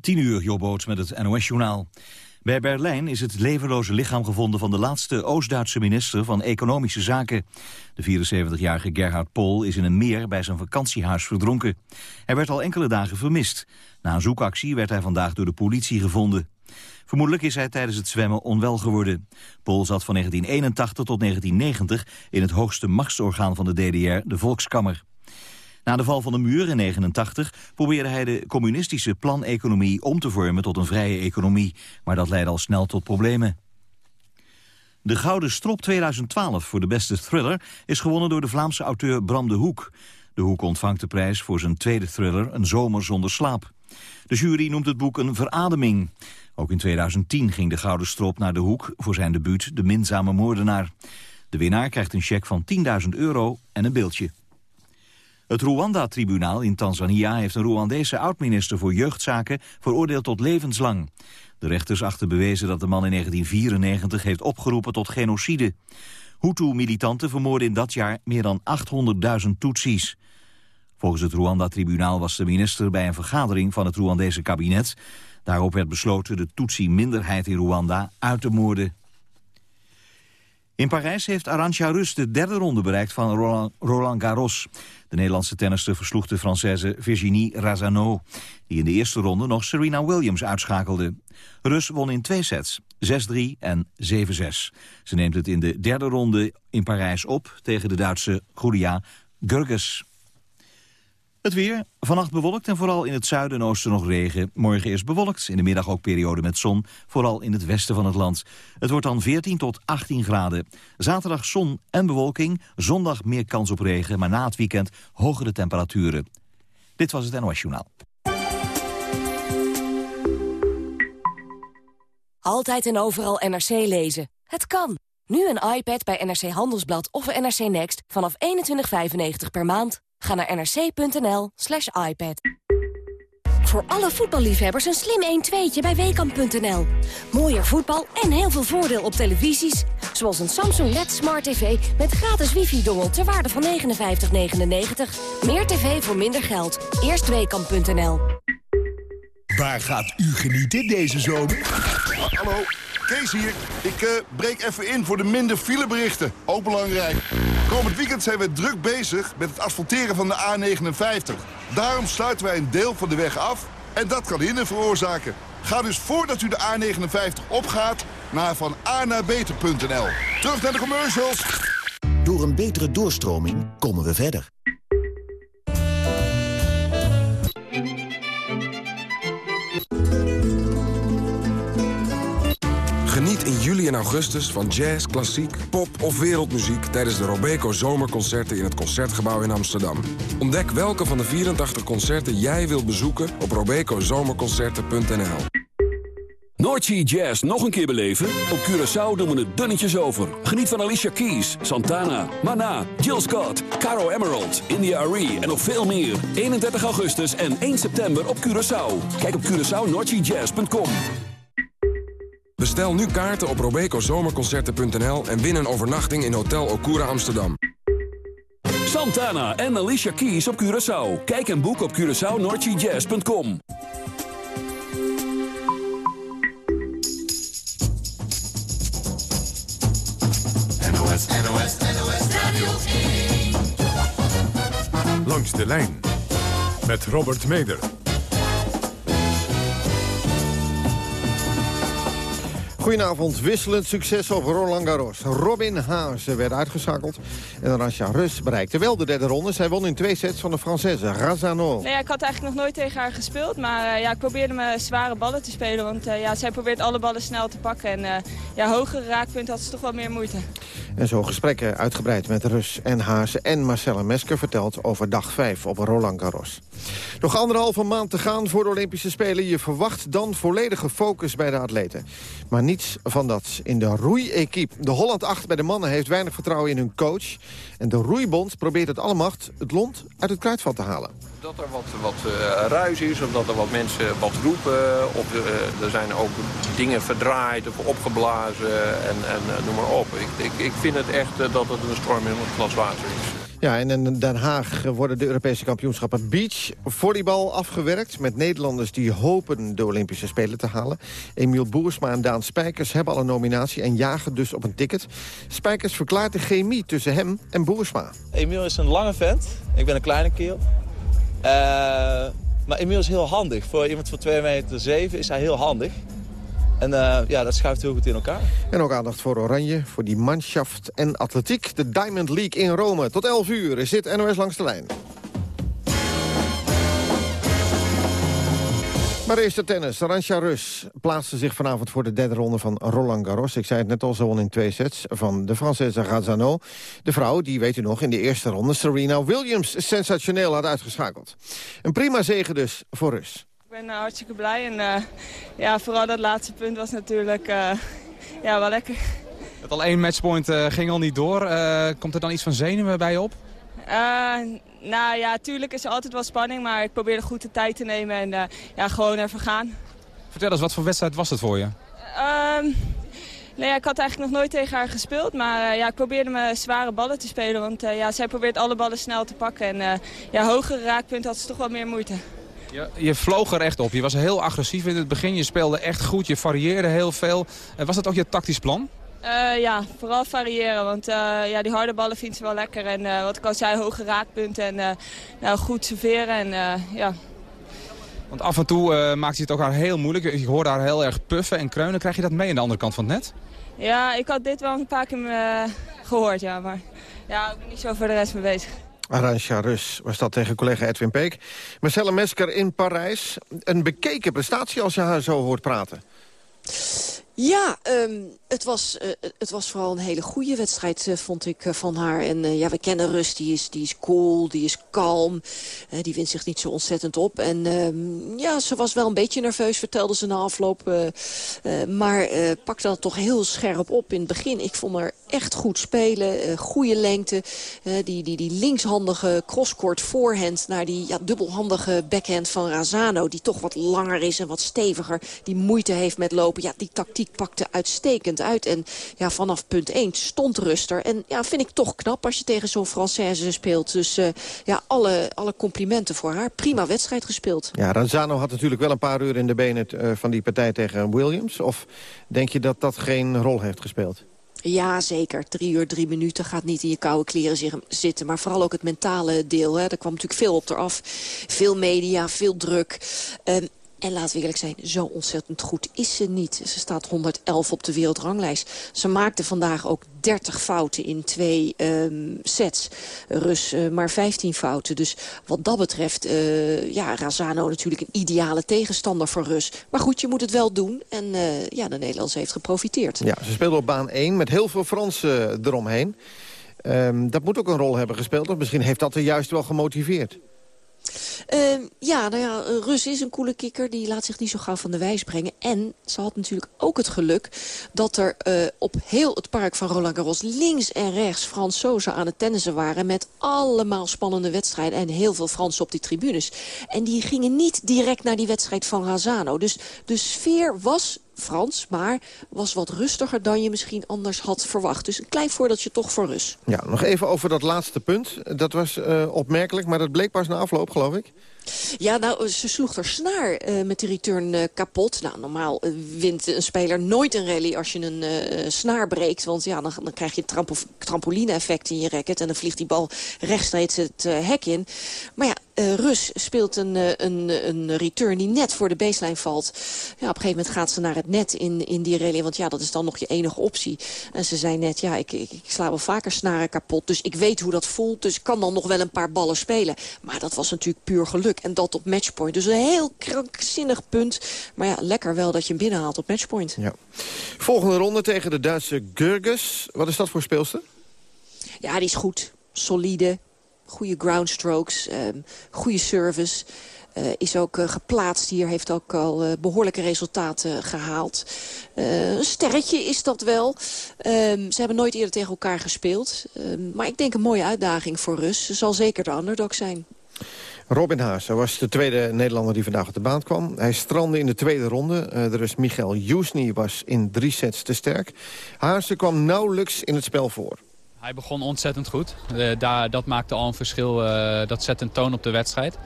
10 uur, Jobboot met het NOS-journaal. Bij Berlijn is het levenloze lichaam gevonden van de laatste Oost-Duitse minister van Economische Zaken. De 74-jarige Gerhard Pol is in een meer bij zijn vakantiehuis verdronken. Hij werd al enkele dagen vermist. Na een zoekactie werd hij vandaag door de politie gevonden. Vermoedelijk is hij tijdens het zwemmen onwel geworden. Pol zat van 1981 tot 1990 in het hoogste machtsorgaan van de DDR, de Volkskammer. Na de val van de muur in 1989 probeerde hij de communistische planeconomie om te vormen tot een vrije economie. Maar dat leidde al snel tot problemen. De Gouden Strop 2012 voor de beste thriller is gewonnen door de Vlaamse auteur Bram de Hoek. De Hoek ontvangt de prijs voor zijn tweede thriller Een zomer zonder slaap. De jury noemt het boek een verademing. Ook in 2010 ging de Gouden Strop naar de Hoek voor zijn debuut De Minzame Moordenaar. De winnaar krijgt een cheque van 10.000 euro en een beeldje. Het Rwanda-tribunaal in Tanzania heeft een Rwandese oud-minister voor jeugdzaken veroordeeld tot levenslang. De rechters achten bewezen dat de man in 1994 heeft opgeroepen tot genocide. Hutu-militanten vermoorden in dat jaar meer dan 800.000 Tutsis. Volgens het Rwanda-tribunaal was de minister bij een vergadering van het Rwandese kabinet. Daarop werd besloten de Tutsi-minderheid in Rwanda uit te moorden. In Parijs heeft Arantxa Rus de derde ronde bereikt van Roland Garros. De Nederlandse tennister versloeg de Française Virginie Razano... die in de eerste ronde nog Serena Williams uitschakelde. Rus won in twee sets, 6-3 en 7-6. Ze neemt het in de derde ronde in Parijs op tegen de Duitse Julia Gurges. Het weer, vannacht bewolkt en vooral in het zuiden en oosten nog regen. Morgen is bewolkt, in de middag ook periode met zon, vooral in het westen van het land. Het wordt dan 14 tot 18 graden. Zaterdag zon en bewolking, zondag meer kans op regen... maar na het weekend hogere temperaturen. Dit was het NOS Journaal. Altijd en overal NRC lezen. Het kan. Nu een iPad bij NRC Handelsblad of NRC Next vanaf 21,95 per maand. Ga naar nrc.nl slash iPad. Voor alle voetballiefhebbers een slim 1-2'tje bij Weekamp.nl. Mooier voetbal en heel veel voordeel op televisies. Zoals een Samsung LED Smart TV met gratis wifi-dongel ter waarde van 59,99. Meer tv voor minder geld. Eerst Weekamp.nl. Waar gaat u genieten deze zomer? Hallo, Kees hier. Ik uh, breek even in voor de minder fileberichten. Ook belangrijk. Komend weekend zijn we druk bezig met het asfalteren van de A59. Daarom sluiten wij een deel van de weg af en dat kan hinder veroorzaken. Ga dus voordat u de A59 opgaat naar van A naar beter.nl. Terug naar de commercials. Door een betere doorstroming komen we verder. Geniet in juli en augustus van jazz, klassiek, pop of wereldmuziek... tijdens de Robeco Zomerconcerten in het Concertgebouw in Amsterdam. Ontdek welke van de 84 concerten jij wilt bezoeken op robecozomerconcerten.nl. Noordsea Jazz nog een keer beleven? Op Curaçao doen we het dunnetjes over. Geniet van Alicia Keys, Santana, Mana, Jill Scott, Caro Emerald, India Arie en nog veel meer. 31 augustus en 1 september op Curaçao. Kijk op CuraçaoNoordseaJazz.com. Bestel nu kaarten op robecozomerconcerten.nl en win een overnachting in Hotel Okura Amsterdam. Santana en Alicia Keys op Curaçao. Kijk en boek op CuraçaoNoordseaJazz.com. NOS, NOS, NOS Radio 1. Langs de lijn met Robert Meder. Goedenavond, wisselend succes op Roland Garros. Robin Haase werd uitgeschakeld en Arantxa Rus bereikte wel de derde ronde. Zij won in twee sets van de Française Razano. Nee, ik had eigenlijk nog nooit tegen haar gespeeld, maar uh, ja, ik probeerde me zware ballen te spelen. Want uh, ja, zij probeert alle ballen snel te pakken en uh, ja, hogere raakpunten had ze toch wel meer moeite. En zo gesprekken uitgebreid met Rus en Haase en Marcella Mesker vertelt over dag 5 op Roland Garros. Nog anderhalve maand te gaan voor de Olympische Spelen. Je verwacht dan volledige focus bij de atleten. Maar niets van dat in de roeiequipe. De Holland 8 bij de mannen heeft weinig vertrouwen in hun coach. En de roeibond probeert het allemacht het lont uit het kruidvat te halen. Dat er wat, wat uh, ruis is, of dat er wat mensen wat roepen. Of uh, er zijn ook dingen verdraaid of opgeblazen en, en noem maar op. Ik, ik, ik vind het echt dat het een storm in het glas water is. Ja, en in Den Haag worden de Europese kampioenschappen beach volleybal afgewerkt... met Nederlanders die hopen de Olympische Spelen te halen. Emiel Boersma en Daan Spijkers hebben al een nominatie... en jagen dus op een ticket. Spijkers verklaart de chemie tussen hem en Boersma. Emiel is een lange vent. Ik ben een kleine keel. Uh, maar Emiel is heel handig. Voor iemand van 2 meter 7 is hij heel handig. En uh, ja, dat schuift heel goed in elkaar. En ook aandacht voor Oranje, voor die manschaft en atletiek. De Diamond League in Rome. Tot 11 uur is dit NOS langs de lijn. Maar eerst de tennis. Arantxa Rus plaatste zich vanavond voor de derde ronde van Roland Garros. Ik zei het net al, zo in twee sets van de Française Razzano. De vrouw, die weet u nog, in de eerste ronde Serena Williams sensationeel had uitgeschakeld. Een prima zegen dus voor Rus. Ik ben uh, hartstikke blij en uh, ja, vooral dat laatste punt was natuurlijk uh, ja, wel lekker. Het al één matchpoint ging al niet door. komt er dan iets van zenuwen bij je op? nou ja, tuurlijk is er altijd wel spanning, maar ik probeerde goed de tijd te nemen en ja, gewoon even gaan. Vertel eens, wat voor wedstrijd was het voor je? Ehm, nee, ja, ik had eigenlijk nog nooit tegen haar gespeeld, maar ja, ik probeerde me zware ballen te spelen. Want ja, zij probeert alle ballen snel te pakken en ja, hogere raakpunten had ze toch wel meer moeite. Je, je vloog er echt op. Je was heel agressief in het begin. Je speelde echt goed. Je varieerde heel veel. En was dat ook je tactisch plan? Uh, ja, vooral variëren. Want uh, ja, die harde ballen vindt ze wel lekker. En uh, wat ik al zei, hoge raakpunten en nou, goed serveren. En, ja. Want af en toe maakt hij het ook haar heel moeilijk. Je hoorde haar heel erg puffen en kreunen. Krijg je dat mee aan de andere kant van het net? Ja, ik had dit wel een paar keer gehoord, ja. Maar ja, ik ben niet zo voor de rest mee bezig. Arantxa Rus was dat tegen collega Edwin Peek. Marcelle Mesker in Parijs. Een bekeken prestatie als je haar zo hoort praten. Ja, um, het, was, uh, het was vooral een hele goede wedstrijd, uh, vond ik, uh, van haar. En ja, we kennen Rust, die is, die is cool, die is kalm. die wint zich niet zo ontzettend op. En um, ja, ze was wel een beetje nerveus, vertelde ze na afloop. maar pakte dat toch heel scherp op in het begin. Ik vond haar echt goed spelen, goede lengte. die, die, die linkshandige crosscourt voorhand naar die ja, dubbelhandige backhand van Razano. Die toch wat langer is en wat steviger. Die moeite heeft met lopen. Ja, die tactiek pakte uitstekend uit. En ja, vanaf punt 1 stond ruster. En ja, vind ik toch knap als je tegen zo'n Française speelt. Dus uh, ja, alle, alle complimenten voor haar. Prima wedstrijd gespeeld. Ja, Ranzano had natuurlijk wel een paar uur in de benen van die partij tegen Williams. Of denk je dat dat geen rol heeft gespeeld? Ja, zeker. Drie uur, drie minuten gaat niet in je koude kleren zitten. Maar vooral ook het mentale deel. Hè. Er kwam natuurlijk veel op eraf. Veel media, veel druk. Um, en laten we eerlijk zijn, zo ontzettend goed is ze niet. Ze staat 111 op de wereldranglijst. Ze maakte vandaag ook 30 fouten in twee um, sets. Rus uh, maar 15 fouten. Dus wat dat betreft, uh, ja, Razano natuurlijk een ideale tegenstander voor Rus. Maar goed, je moet het wel doen. En uh, ja, de Nederlandse heeft geprofiteerd. Ja, ze speelde op baan 1 met heel veel Fransen eromheen. Um, dat moet ook een rol hebben gespeeld. Of misschien heeft dat er juist wel gemotiveerd. Uh, ja, nou ja, Rus is een coole kikker. Die laat zich niet zo gauw van de wijs brengen. En ze had natuurlijk ook het geluk dat er uh, op heel het park van Roland Garros... links en rechts Fransozen aan het tennissen waren... met allemaal spannende wedstrijden en heel veel Fransen op die tribunes. En die gingen niet direct naar die wedstrijd van Razano. Dus de sfeer was Frans, maar was wat rustiger dan je misschien anders had verwacht. Dus een klein voordeeltje toch voor Rus. Ja, nog even over dat laatste punt. Dat was uh, opmerkelijk, maar dat bleek pas na afloop, geloof ik. Ja, nou, ze sloeg er snaar uh, met die return uh, kapot. Nou, normaal wint een speler nooit een rally als je een snaar breekt. Want ja, dan, dan krijg je trampo trampoline-effect in je racket. En dan vliegt die bal rechtstreeks het hek in. Maar ja, uh, Rus speelt een, een, een return die net voor de baseline valt. Ja, op een gegeven moment gaat ze naar het net in, in die rally. Want ja, dat is dan nog je enige optie. En ze zei net, ja, ik, ik, ik sla wel vaker snaren kapot. Dus ik weet hoe dat voelt. Dus ik kan dan nog wel een paar ballen spelen. Maar dat was natuurlijk puur geluk. En dat op matchpoint. Dus een heel krankzinnig punt. Maar ja, lekker wel dat je hem binnenhaalt op matchpoint. Ja. Volgende ronde tegen de Duitse Gurgus. Wat is dat voor speelster? Ja, die is goed. Solide. Goede groundstrokes. Um, goede service. Uh, is ook uh, geplaatst hier, heeft ook al uh, behoorlijke resultaten gehaald. een sterretje is dat wel. Um, ze hebben nooit eerder tegen elkaar gespeeld. Um, maar ik denk een mooie uitdaging voor Rus. Ze zal zeker de underdog zijn. Robin Haase was de tweede Nederlander die vandaag op de baan kwam. Hij strandde in de tweede ronde. Er is Michael Jusny was in drie sets te sterk. Haase kwam nauwelijks in het spel voor. Hij begon ontzettend goed. Uh, daar, dat maakte al een verschil. Uh, dat zet een toon op de wedstrijd.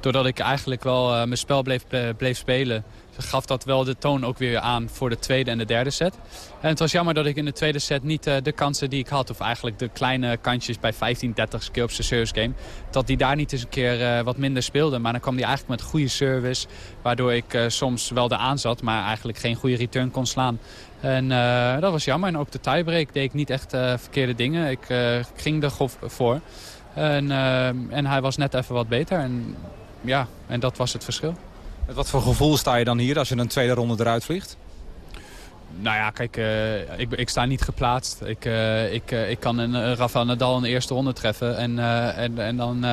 Doordat ik eigenlijk wel uh, mijn spel bleef, bleef spelen gaf dat wel de toon ook weer aan voor de tweede en de derde set. En het was jammer dat ik in de tweede set niet de kansen die ik had... of eigenlijk de kleine kantjes bij 15, 30 keer op zijn service game... dat die daar niet eens een keer wat minder speelde. Maar dan kwam hij eigenlijk met goede service... waardoor ik soms wel de aanzat, maar eigenlijk geen goede return kon slaan. En dat was jammer. En ook de tiebreak deed ik niet echt verkeerde dingen. Ik ging er voor. En, en hij was net even wat beter. En, ja, en dat was het verschil. Met wat voor gevoel sta je dan hier als je een tweede ronde eruit vliegt? Nou ja, kijk, uh, ik, ik, sta niet geplaatst. Ik, uh, ik, uh, ik kan een Rafael Nadal in de eerste ronde treffen. En, en, en dan,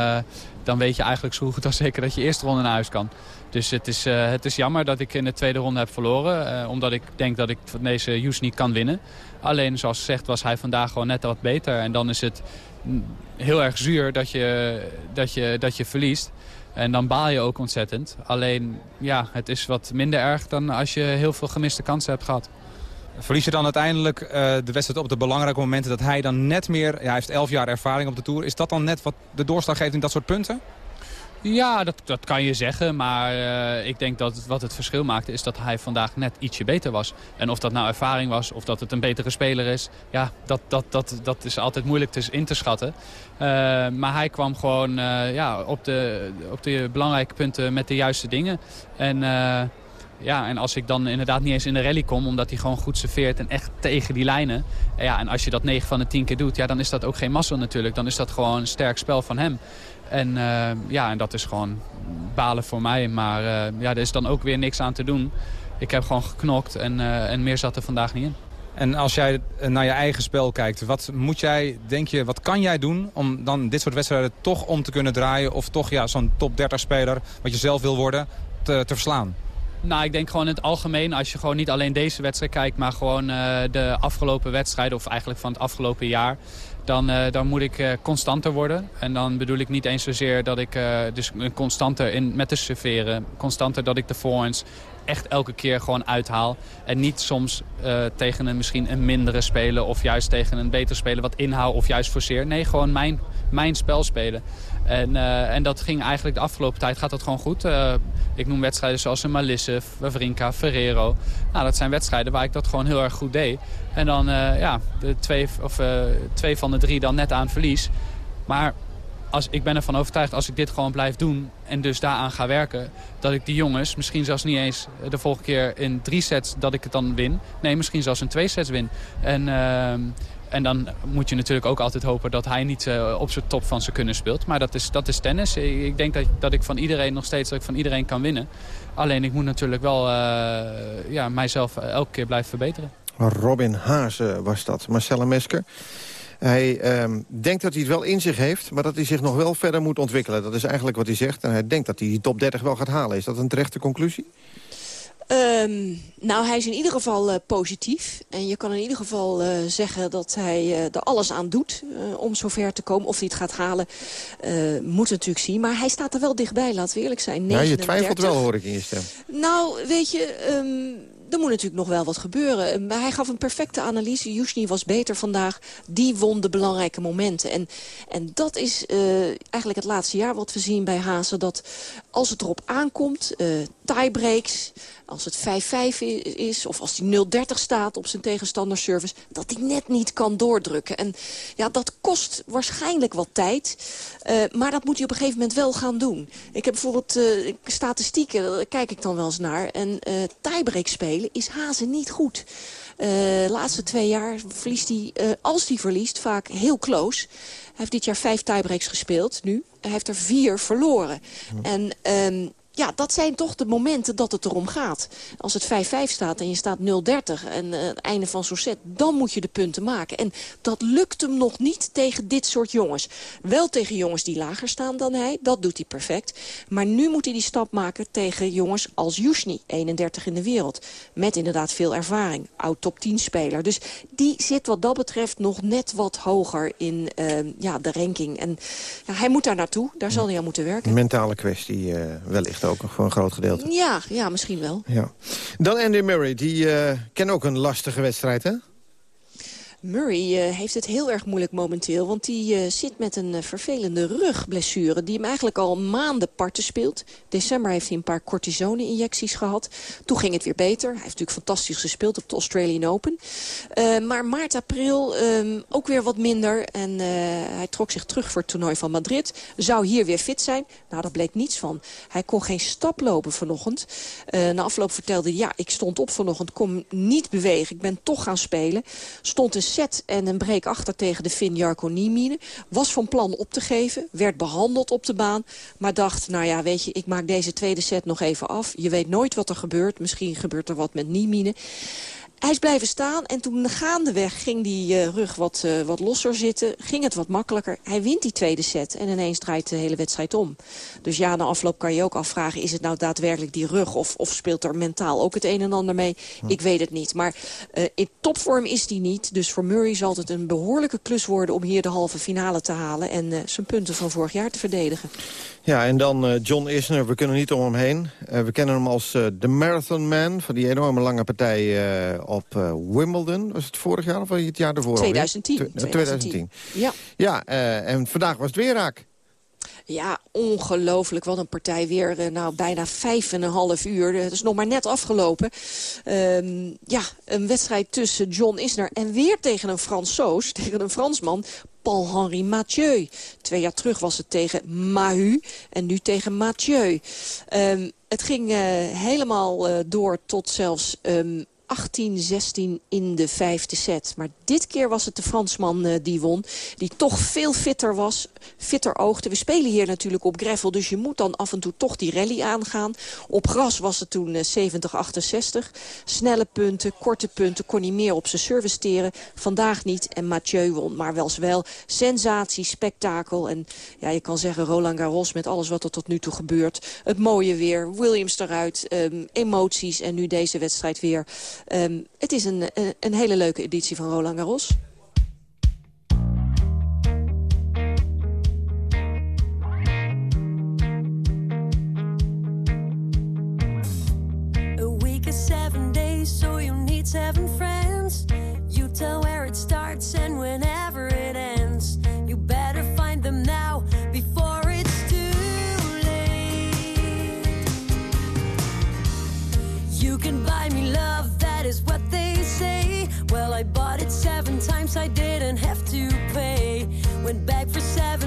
dan weet je eigenlijk zo goed als zeker dat je eerste ronde naar huis kan. Dus het is, het is jammer dat ik in de tweede ronde heb verloren. omdat ik denk dat ik deze Hughes niet kan winnen. Alleen zoals gezegd was hij vandaag gewoon net wat beter. En dan is het heel erg zuur dat je, dat je, dat je verliest. En dan baal je ook ontzettend. Alleen, ja, het is wat minder erg dan als je heel veel gemiste kansen hebt gehad. Verlies je dan uiteindelijk uh, de wedstrijd op de belangrijke momenten... dat hij dan net meer, hij heeft elf jaar ervaring op de Tour... is dat dan net wat de doorslag geeft in dat soort punten? Ja, dat, dat kan je zeggen. Maar uh, ik denk dat wat het verschil maakte is dat hij vandaag net ietsje beter was. En of dat nou ervaring was of dat het een betere speler is... ja, dat, dat, dat, dat is altijd moeilijk te, in te schatten. Uh, maar hij kwam gewoon uh, ja, op, de, op de belangrijke punten met de juiste dingen. En... Ja, en als ik dan inderdaad niet eens in de rally kom... omdat hij gewoon goed serveert en echt tegen die lijnen... Ja, en als je dat 9 van de 10 keer doet... Ja, dan is dat ook geen massa natuurlijk. Dan is dat gewoon een sterk spel van hem. En uh, ja, en dat is gewoon balen voor mij. Maar uh, ja, er is dan ook weer niks aan te doen. Ik heb gewoon geknokt en, uh, en meer zat er vandaag niet in. En als jij naar je eigen spel kijkt, wat moet jij, denk je, wat kan jij doen om dan dit soort wedstrijden toch om te kunnen draaien? Of toch ja, zo'n top 30 speler, wat je zelf wil worden, te, te verslaan? Nou, ik denk gewoon in het algemeen, als je gewoon niet alleen deze wedstrijd kijkt... maar gewoon uh, de afgelopen wedstrijden, of eigenlijk van het afgelopen jaar... dan, uh, dan moet ik uh, constanter worden. En dan bedoel ik niet eens zozeer dat ik dus constanter in, met de serveren... constanter dat ik de forehands echt elke keer gewoon uithaal. En niet soms tegen een misschien een mindere speler... of juist tegen een beter speler wat inhoud of juist forceer. Nee, gewoon mijn, mijn spel spelen. En, en dat ging eigenlijk de afgelopen tijd gaat dat gewoon goed. Ik noem wedstrijden zoals Malisse, Wawrinka, Ferrero. Nou, dat zijn wedstrijden waar ik dat gewoon heel erg goed deed. En dan ja, de twee, of, twee van de drie dan net aan verlies. Maar als, ik ben ervan overtuigd als ik dit gewoon blijf doen en dus daaraan ga werken... dat ik die jongens misschien zelfs niet eens de volgende keer in drie sets dat ik het dan win. Nee, misschien zelfs in twee sets win. En, uh, en dan moet je natuurlijk ook altijd hopen dat hij niet uh, op zijn top van zijn kunnen speelt. Maar dat is, dat is tennis. Ik denk dat, dat ik van iedereen nog steeds dat ik van iedereen kan winnen. Alleen ik moet natuurlijk wel ja, mijzelf elke keer blijven verbeteren. Robin Haase was dat. Marcella Mesker. Hij um, denkt dat hij het wel in zich heeft, maar dat hij zich nog wel verder moet ontwikkelen. Dat is eigenlijk wat hij zegt. En hij denkt dat hij die top 30 wel gaat halen. Is dat een terechte conclusie? Um, nou, hij is in ieder geval uh, positief. En je kan in ieder geval uh, zeggen dat hij uh, er alles aan doet om zover te komen. Of hij het gaat halen, moet natuurlijk zien. Maar hij staat er wel dichtbij, laten we eerlijk zijn. 39. Ja, je twijfelt wel, hoor ik in je stem. Nou, weet je... Um, er moet natuurlijk nog wel wat gebeuren. Maar hij gaf een perfecte analyse. Yushni was beter vandaag. Die won de belangrijke momenten. En, en dat is uh, eigenlijk het laatste jaar wat we zien bij Hazen. Dat als het erop aankomt, uh, tiebreaks... als het 5-5 is of als hij 0-30 staat op zijn tegenstanderservice... dat hij net niet kan doordrukken. En ja, dat kost waarschijnlijk wat tijd. Uh, maar dat moet hij op een gegeven moment wel gaan doen. Ik heb bijvoorbeeld uh, statistieken, daar kijk ik dan wel eens naar. En uh, tiebreak spelen is Hazen niet goed. De laatste twee jaar verliest hij, als hij verliest, vaak heel close. Hij heeft dit jaar vijf tiebreaks gespeeld, nu. Hij heeft er vier verloren. Ja. En um, ja, dat zijn toch de momenten dat het erom gaat. Als het 5-5 staat en je staat 0-30 en uh, het einde van zo'n set... dan moet je de punten maken. En dat lukt hem nog niet tegen dit soort jongens. Wel tegen jongens die lager staan dan hij, dat doet hij perfect. Maar nu moet hij die stap maken tegen jongens als Yushni, 31 in de wereld. Met inderdaad veel ervaring, oud top 10 speler. Dus die zit wat dat betreft nog net wat hoger in uh, ja, de ranking. En ja, hij moet daar naartoe, daar zal hij aan moeten werken. Mentale kwestie uh, wellicht ook nog voor een groot gedeelte. Ja, ja misschien wel. Ja. Dan Andy Murray, die uh, kent ook een lastige wedstrijd, hè? Murray uh, heeft het heel erg moeilijk momenteel. Want die uh, zit met een uh, vervelende rugblessure. Die hem eigenlijk al maanden parten speelt. December heeft hij een paar cortisone-injecties gehad. Toen ging het weer beter. Hij heeft natuurlijk fantastisch gespeeld op de Australian Open. maar maart, april um, ook weer wat minder. En hij trok zich terug voor het toernooi van Madrid. Zou hier weer fit zijn. Nou, daar bleek niets van. Hij kon geen stap lopen vanochtend. na afloop vertelde hij, ja, ik stond op vanochtend. Kon niet bewegen. Ik ben toch gaan spelen. Stond een set en een break achter tegen de Finn Jarko. Was van plan op te geven, werd behandeld op de baan. Maar dacht, nou ja, weet je, ik maak deze tweede set nog even af. Je weet nooit wat er gebeurt. Misschien gebeurt er wat met Niemine. Hij is blijven staan en toen gaandeweg ging die uh, rug wat, uh, wat losser zitten. Ging het wat makkelijker. Hij wint die tweede set en ineens draait de hele wedstrijd om. Dus ja, na afloop kan je ook afvragen... is het nou daadwerkelijk die rug of, of speelt er mentaal ook het een en ander mee? Hm. Ik weet het niet. Maar uh, in topvorm is die niet. Dus voor Murray zal het een behoorlijke klus worden... om hier de halve finale te halen en zijn punten van vorig jaar te verdedigen. Ja, en dan uh, John Isner, we kunnen niet om hem heen. Uh, we kennen hem als uh, de Marathon Man... van die enorme lange partij op Wimbledon. Was het vorig jaar of het jaar ervoor? 2010. 2010. 2010. Ja, ja en vandaag was het weer raak. Ja, ongelooflijk. Wat een partij weer. nou, bijna vijf en een half uur. Het is nog maar net afgelopen. Uh, ja, een wedstrijd tussen John Isner en weer tegen een Fransoos. Tegen een Fransman. Paul-Henri Mathieu. Twee jaar terug was het tegen Mahu en nu tegen Mathieu. Um, het ging uh, helemaal uh, door tot zelfs um, 18-16 in de vijfde set. Maar dit keer was het de Fransman uh, die won. Die toch veel fitter was, fitter oogde. We spelen hier natuurlijk op gravel, dus je moet dan af en toe toch die rally aangaan. Op gras was het toen uh, 70-68. Snelle punten, korte punten, kon hij meer op zijn service steren. Vandaag niet en Mathieu won. Maar wel wel sensatie, spektakel. En ja, je kan zeggen Roland Garros met alles wat er tot nu toe gebeurt. Het mooie weer, Williams eruit, um, emoties en nu deze wedstrijd weer... Um, het is een, een, een hele leuke editie van Roland Garros. Times, I didn't have to pay. Went back for seven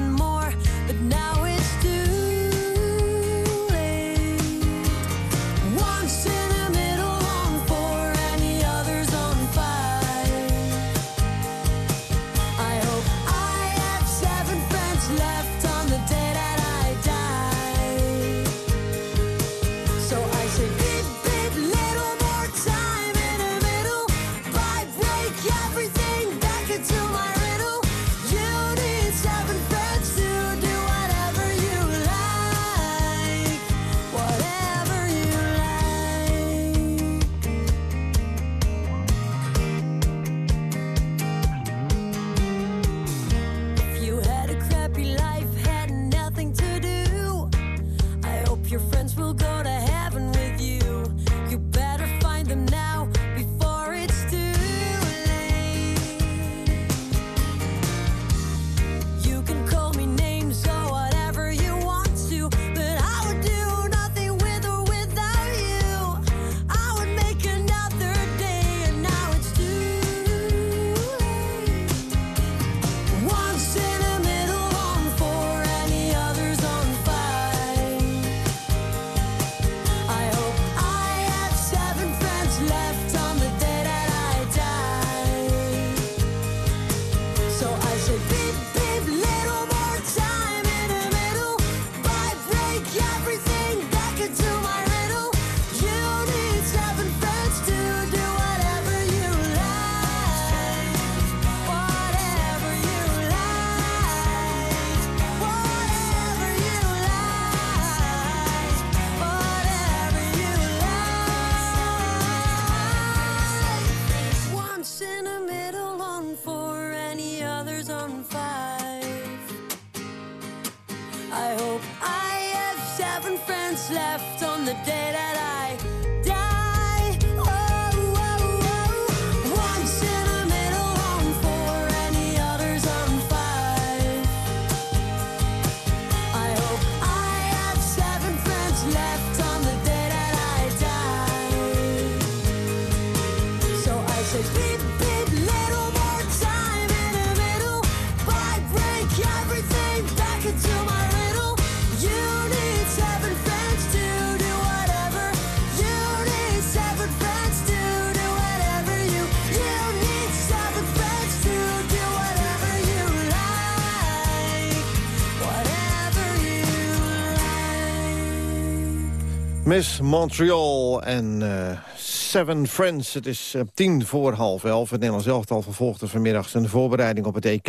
Miss Montreal en eh, Seven Friends. Het is eh, tien voor half elf. Het Nederlands elftal vervolgde vanmiddag zijn voorbereiding op het EK.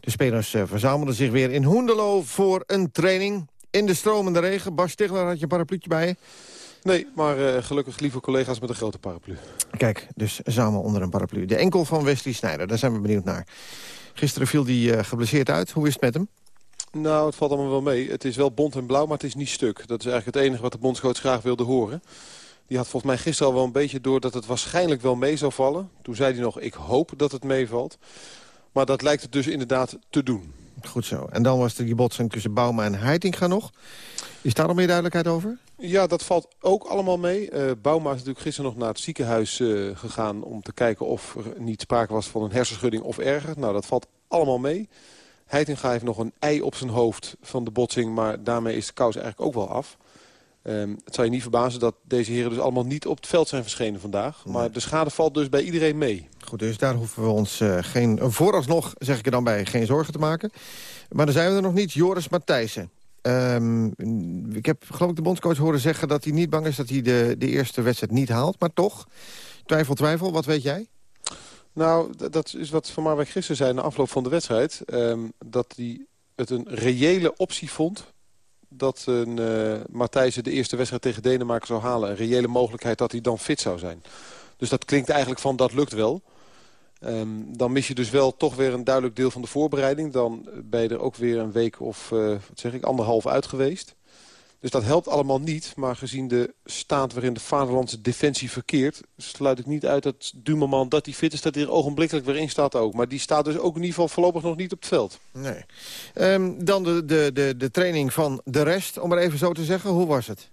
De spelers eh, verzamelden zich weer in Hoendelo voor een training. In de stromende regen. Bas Stigler, had je een parapluutje bij je? Nee, maar gelukkig lieve collega's met een grote paraplu. Kijk, dus samen onder een paraplu. De enkel van Wesley Sneijder, daar zijn we benieuwd naar. Gisteren viel hij eh, geblesseerd uit. Hoe is het met hem? Nou, het valt allemaal wel mee. Het is wel bont en blauw, maar het is niet stuk. Dat is eigenlijk het enige wat de bondscoach graag wilde horen. Die had volgens mij gisteren al wel een beetje door dat het waarschijnlijk wel mee zou vallen. Toen zei hij nog, ik hoop dat het meevalt. Maar dat lijkt het dus inderdaad te doen. Goed zo. En dan was er die botsing tussen Bouma en Heitinga nog. Is daar al meer duidelijkheid over? Ja, dat valt ook allemaal mee. Eh Bouma is natuurlijk gisteren nog naar het ziekenhuis eh, gegaan... om te kijken of er niet sprake was van een hersenschudding of erger. Nou, dat valt allemaal mee. Heitinga heeft nog een ei op zijn hoofd van de botsing... maar daarmee is de kous eigenlijk ook wel af. Ehm, het zou je niet verbazen dat deze heren dus allemaal niet op het veld zijn verschenen vandaag. Maar de schade valt dus bij iedereen mee. Goed, dus daar hoeven we ons eh, geen, vooralsnog, zeg ik er dan bij, geen zorgen te maken. Maar dan zijn we er nog niet, Joris Matthijssen. Ehm, ik heb geloof ik de bondscoach horen zeggen dat hij niet bang is dat hij de, de eerste wedstrijd niet haalt. Maar toch, twijfel, twijfel, wat weet jij? Nou, dat is wat Van Marwijk gisteren zei na afloop van de wedstrijd. ehm, dat hij het een reële optie vond dat een eh Matthijssen de eerste wedstrijd tegen Denemarken zou halen. Een reële mogelijkheid dat hij dan fit zou zijn. Dus dat klinkt eigenlijk van dat lukt wel. Ehm, dan mis je dus wel toch weer een duidelijk deel van de voorbereiding. Dan ben je er ook weer een week of, eh, wat zeg ik, anderhalf uit geweest. Dus dat helpt allemaal niet. Maar gezien de staat waarin de vaderlandse defensie verkeert... sluit ik niet uit dat Dumerman, dat hij fit is, dat hij er ogenblikkelijk weer in staat ook. Maar die staat dus ook in ieder geval voorlopig nog niet op het veld. Nee. Ehm, dan de, de, de, de training van de rest, om maar even zo te zeggen. Hoe was het?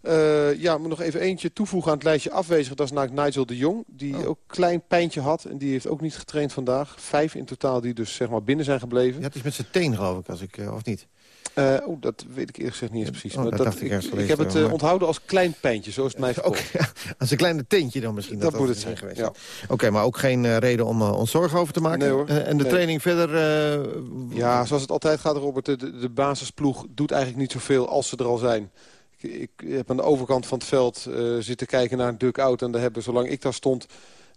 Eh, ja, moet nog even eentje toevoegen aan het lijstje afwezig. Dat is namelijk Nigel de Jong, die ook een klein pijntje had. En die heeft ook niet getraind vandaag. Vijf in totaal die dus zeg maar binnen zijn gebleven. Ja, het is met zijn teen, geloof ik, als ik, eh, of niet? Eh, oh, dat weet ik eerlijk gezegd niet eens precies. Oh, maar dat ik heb het eh, onthouden als klein pijntje, zo is het mij verkocht. als een kleine teentje dan misschien. Dat moet dat het zijn, geweest. ja. Oké, maar ook geen eh, reden om ons zorgen over te maken. Nee, hoor. En de Nee. training verder... Ja, zoals het altijd gaat, Robert. De, de, basisploeg doet eigenlijk niet zoveel als ze er al zijn. Ik, ik heb aan de overkant van het veld zitten kijken naar een duck-out. En daar hebben, zolang ik daar stond,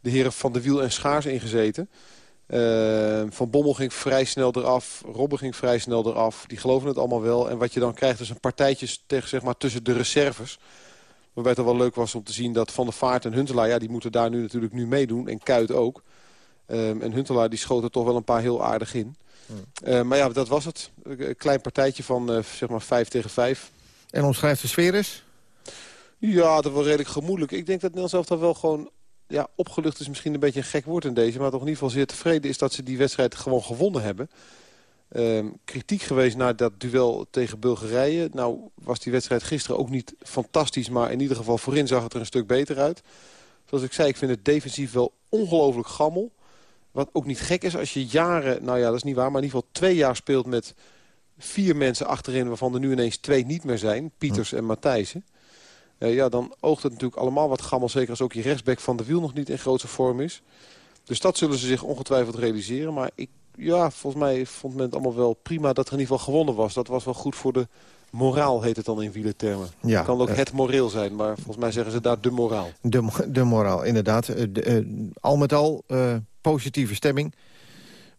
de heren Van de Wiel en Schaars ingezeten. Eh, van Bommel ging vrij snel eraf. Robben ging vrij snel eraf. Die geloven het allemaal wel. En wat je dan krijgt is een partijtje tegen, zeg maar, tussen de reserves. Waarbij het wel leuk was om te zien dat Van der Vaart en Huntelaar... ja, die moeten daar nu natuurlijk nu meedoen. En Kuit ook. Ehm, en Huntelaar die schoot er toch wel een paar heel aardig in. Eh, maar ja, dat was het. Een klein partijtje van eh, zeg maar 5 tegen 5. En omschrijft de sfeer eens? Ja, dat was redelijk gemoedelijk. Ik denk dat Nederland zelf dan wel gewoon... Ja, opgelucht is misschien een beetje een gek woord in deze... maar toch in ieder geval zeer tevreden is dat ze die wedstrijd gewoon gewonnen hebben. Ehm, kritiek geweest naar dat duel tegen Bulgarije. Nou was die wedstrijd gisteren ook niet fantastisch... maar in ieder geval voorin zag het er een stuk beter uit. Zoals ik zei, ik vind het defensief wel ongelooflijk gammel. Wat ook niet gek is als je jaren... nou ja, dat is niet waar, maar in ieder geval twee jaar speelt met vier mensen achterin... waarvan er nu ineens twee niet meer zijn. Pieters en Matthijssen. Eh, ja, dan oogt het natuurlijk allemaal wat gammel. Zeker als ook je rechtsback van de wiel nog niet in grootste vorm is. Dus dat zullen ze zich ongetwijfeld realiseren. Maar ik, ja, volgens mij vond men het allemaal wel prima dat er in ieder geval gewonnen was. Dat was wel goed voor de moraal, heet het dan in wielertermen. Ja, kan ook eh. het moreel zijn, maar volgens mij zeggen ze daar de moraal. De, de moraal, inderdaad. Eh, de, al met al positieve stemming.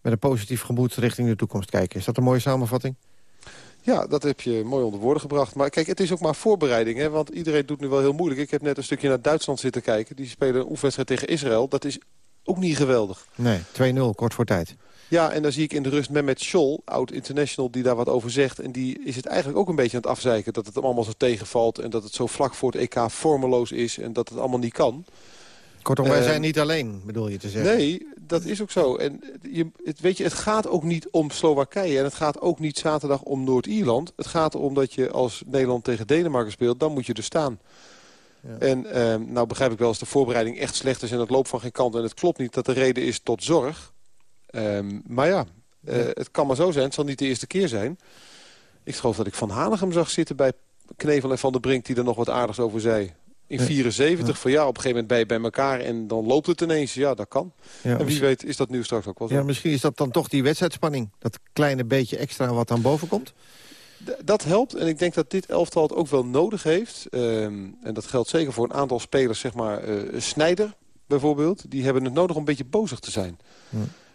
Met een positief gemoed richting de toekomst kijken. Is dat een mooie samenvatting? Ja, dat heb je mooi onder woorden gebracht. Maar kijk, het is ook maar voorbereiding. Hè? Want iedereen doet nu wel heel moeilijk. Ik heb net een stukje naar Duitsland zitten kijken. Die spelen een oefenwedstrijd tegen Israël. Dat is ook niet geweldig. Nee, 2-0, kort voor tijd. Ja, en dan zie ik in de rust Mehmet Scholl, oud-international, die daar wat over zegt. En die is het eigenlijk ook een beetje aan het afzeiken. Dat het hem allemaal zo tegenvalt en dat het zo vlak voor het EK vormeloos is. En dat het allemaal niet kan. Kortom, wij Eh, zijn niet alleen, bedoel je te zeggen. Nee, dat is ook zo. En je, het, weet je, het gaat ook niet om Slowakije. En het gaat ook niet zaterdag om Noord-Ierland. Het gaat erom dat je als Nederland tegen Denemarken speelt, dan moet je er staan. En ehm, nou begrijp ik wel als de voorbereiding echt slecht is... en het loopt van geen kant en het klopt niet... dat de reden is tot zorg. Ehm, maar ja, eh, het kan maar zo zijn. Het zal niet de eerste keer zijn. Ik geloof dat ik Van Hanegem zag zitten bij Knevel en Van der Brink... die er nog wat aardigs over zei. In Ja. 74 van ja, op een gegeven moment ben je bij elkaar... en dan loopt het ineens. Ja, dat kan. Ja, en wie misschien- weet is dat nu straks ook wel. Ja, misschien is dat dan toch die wedstrijdspanning. Dat kleine beetje extra wat aan boven komt. D- dat helpt. En ik denk dat dit elftal het ook wel nodig heeft. Ehm, en dat geldt zeker voor een aantal spelers. Zeg maar eh Snijder bijvoorbeeld. Die hebben het nodig om een beetje bozig te zijn.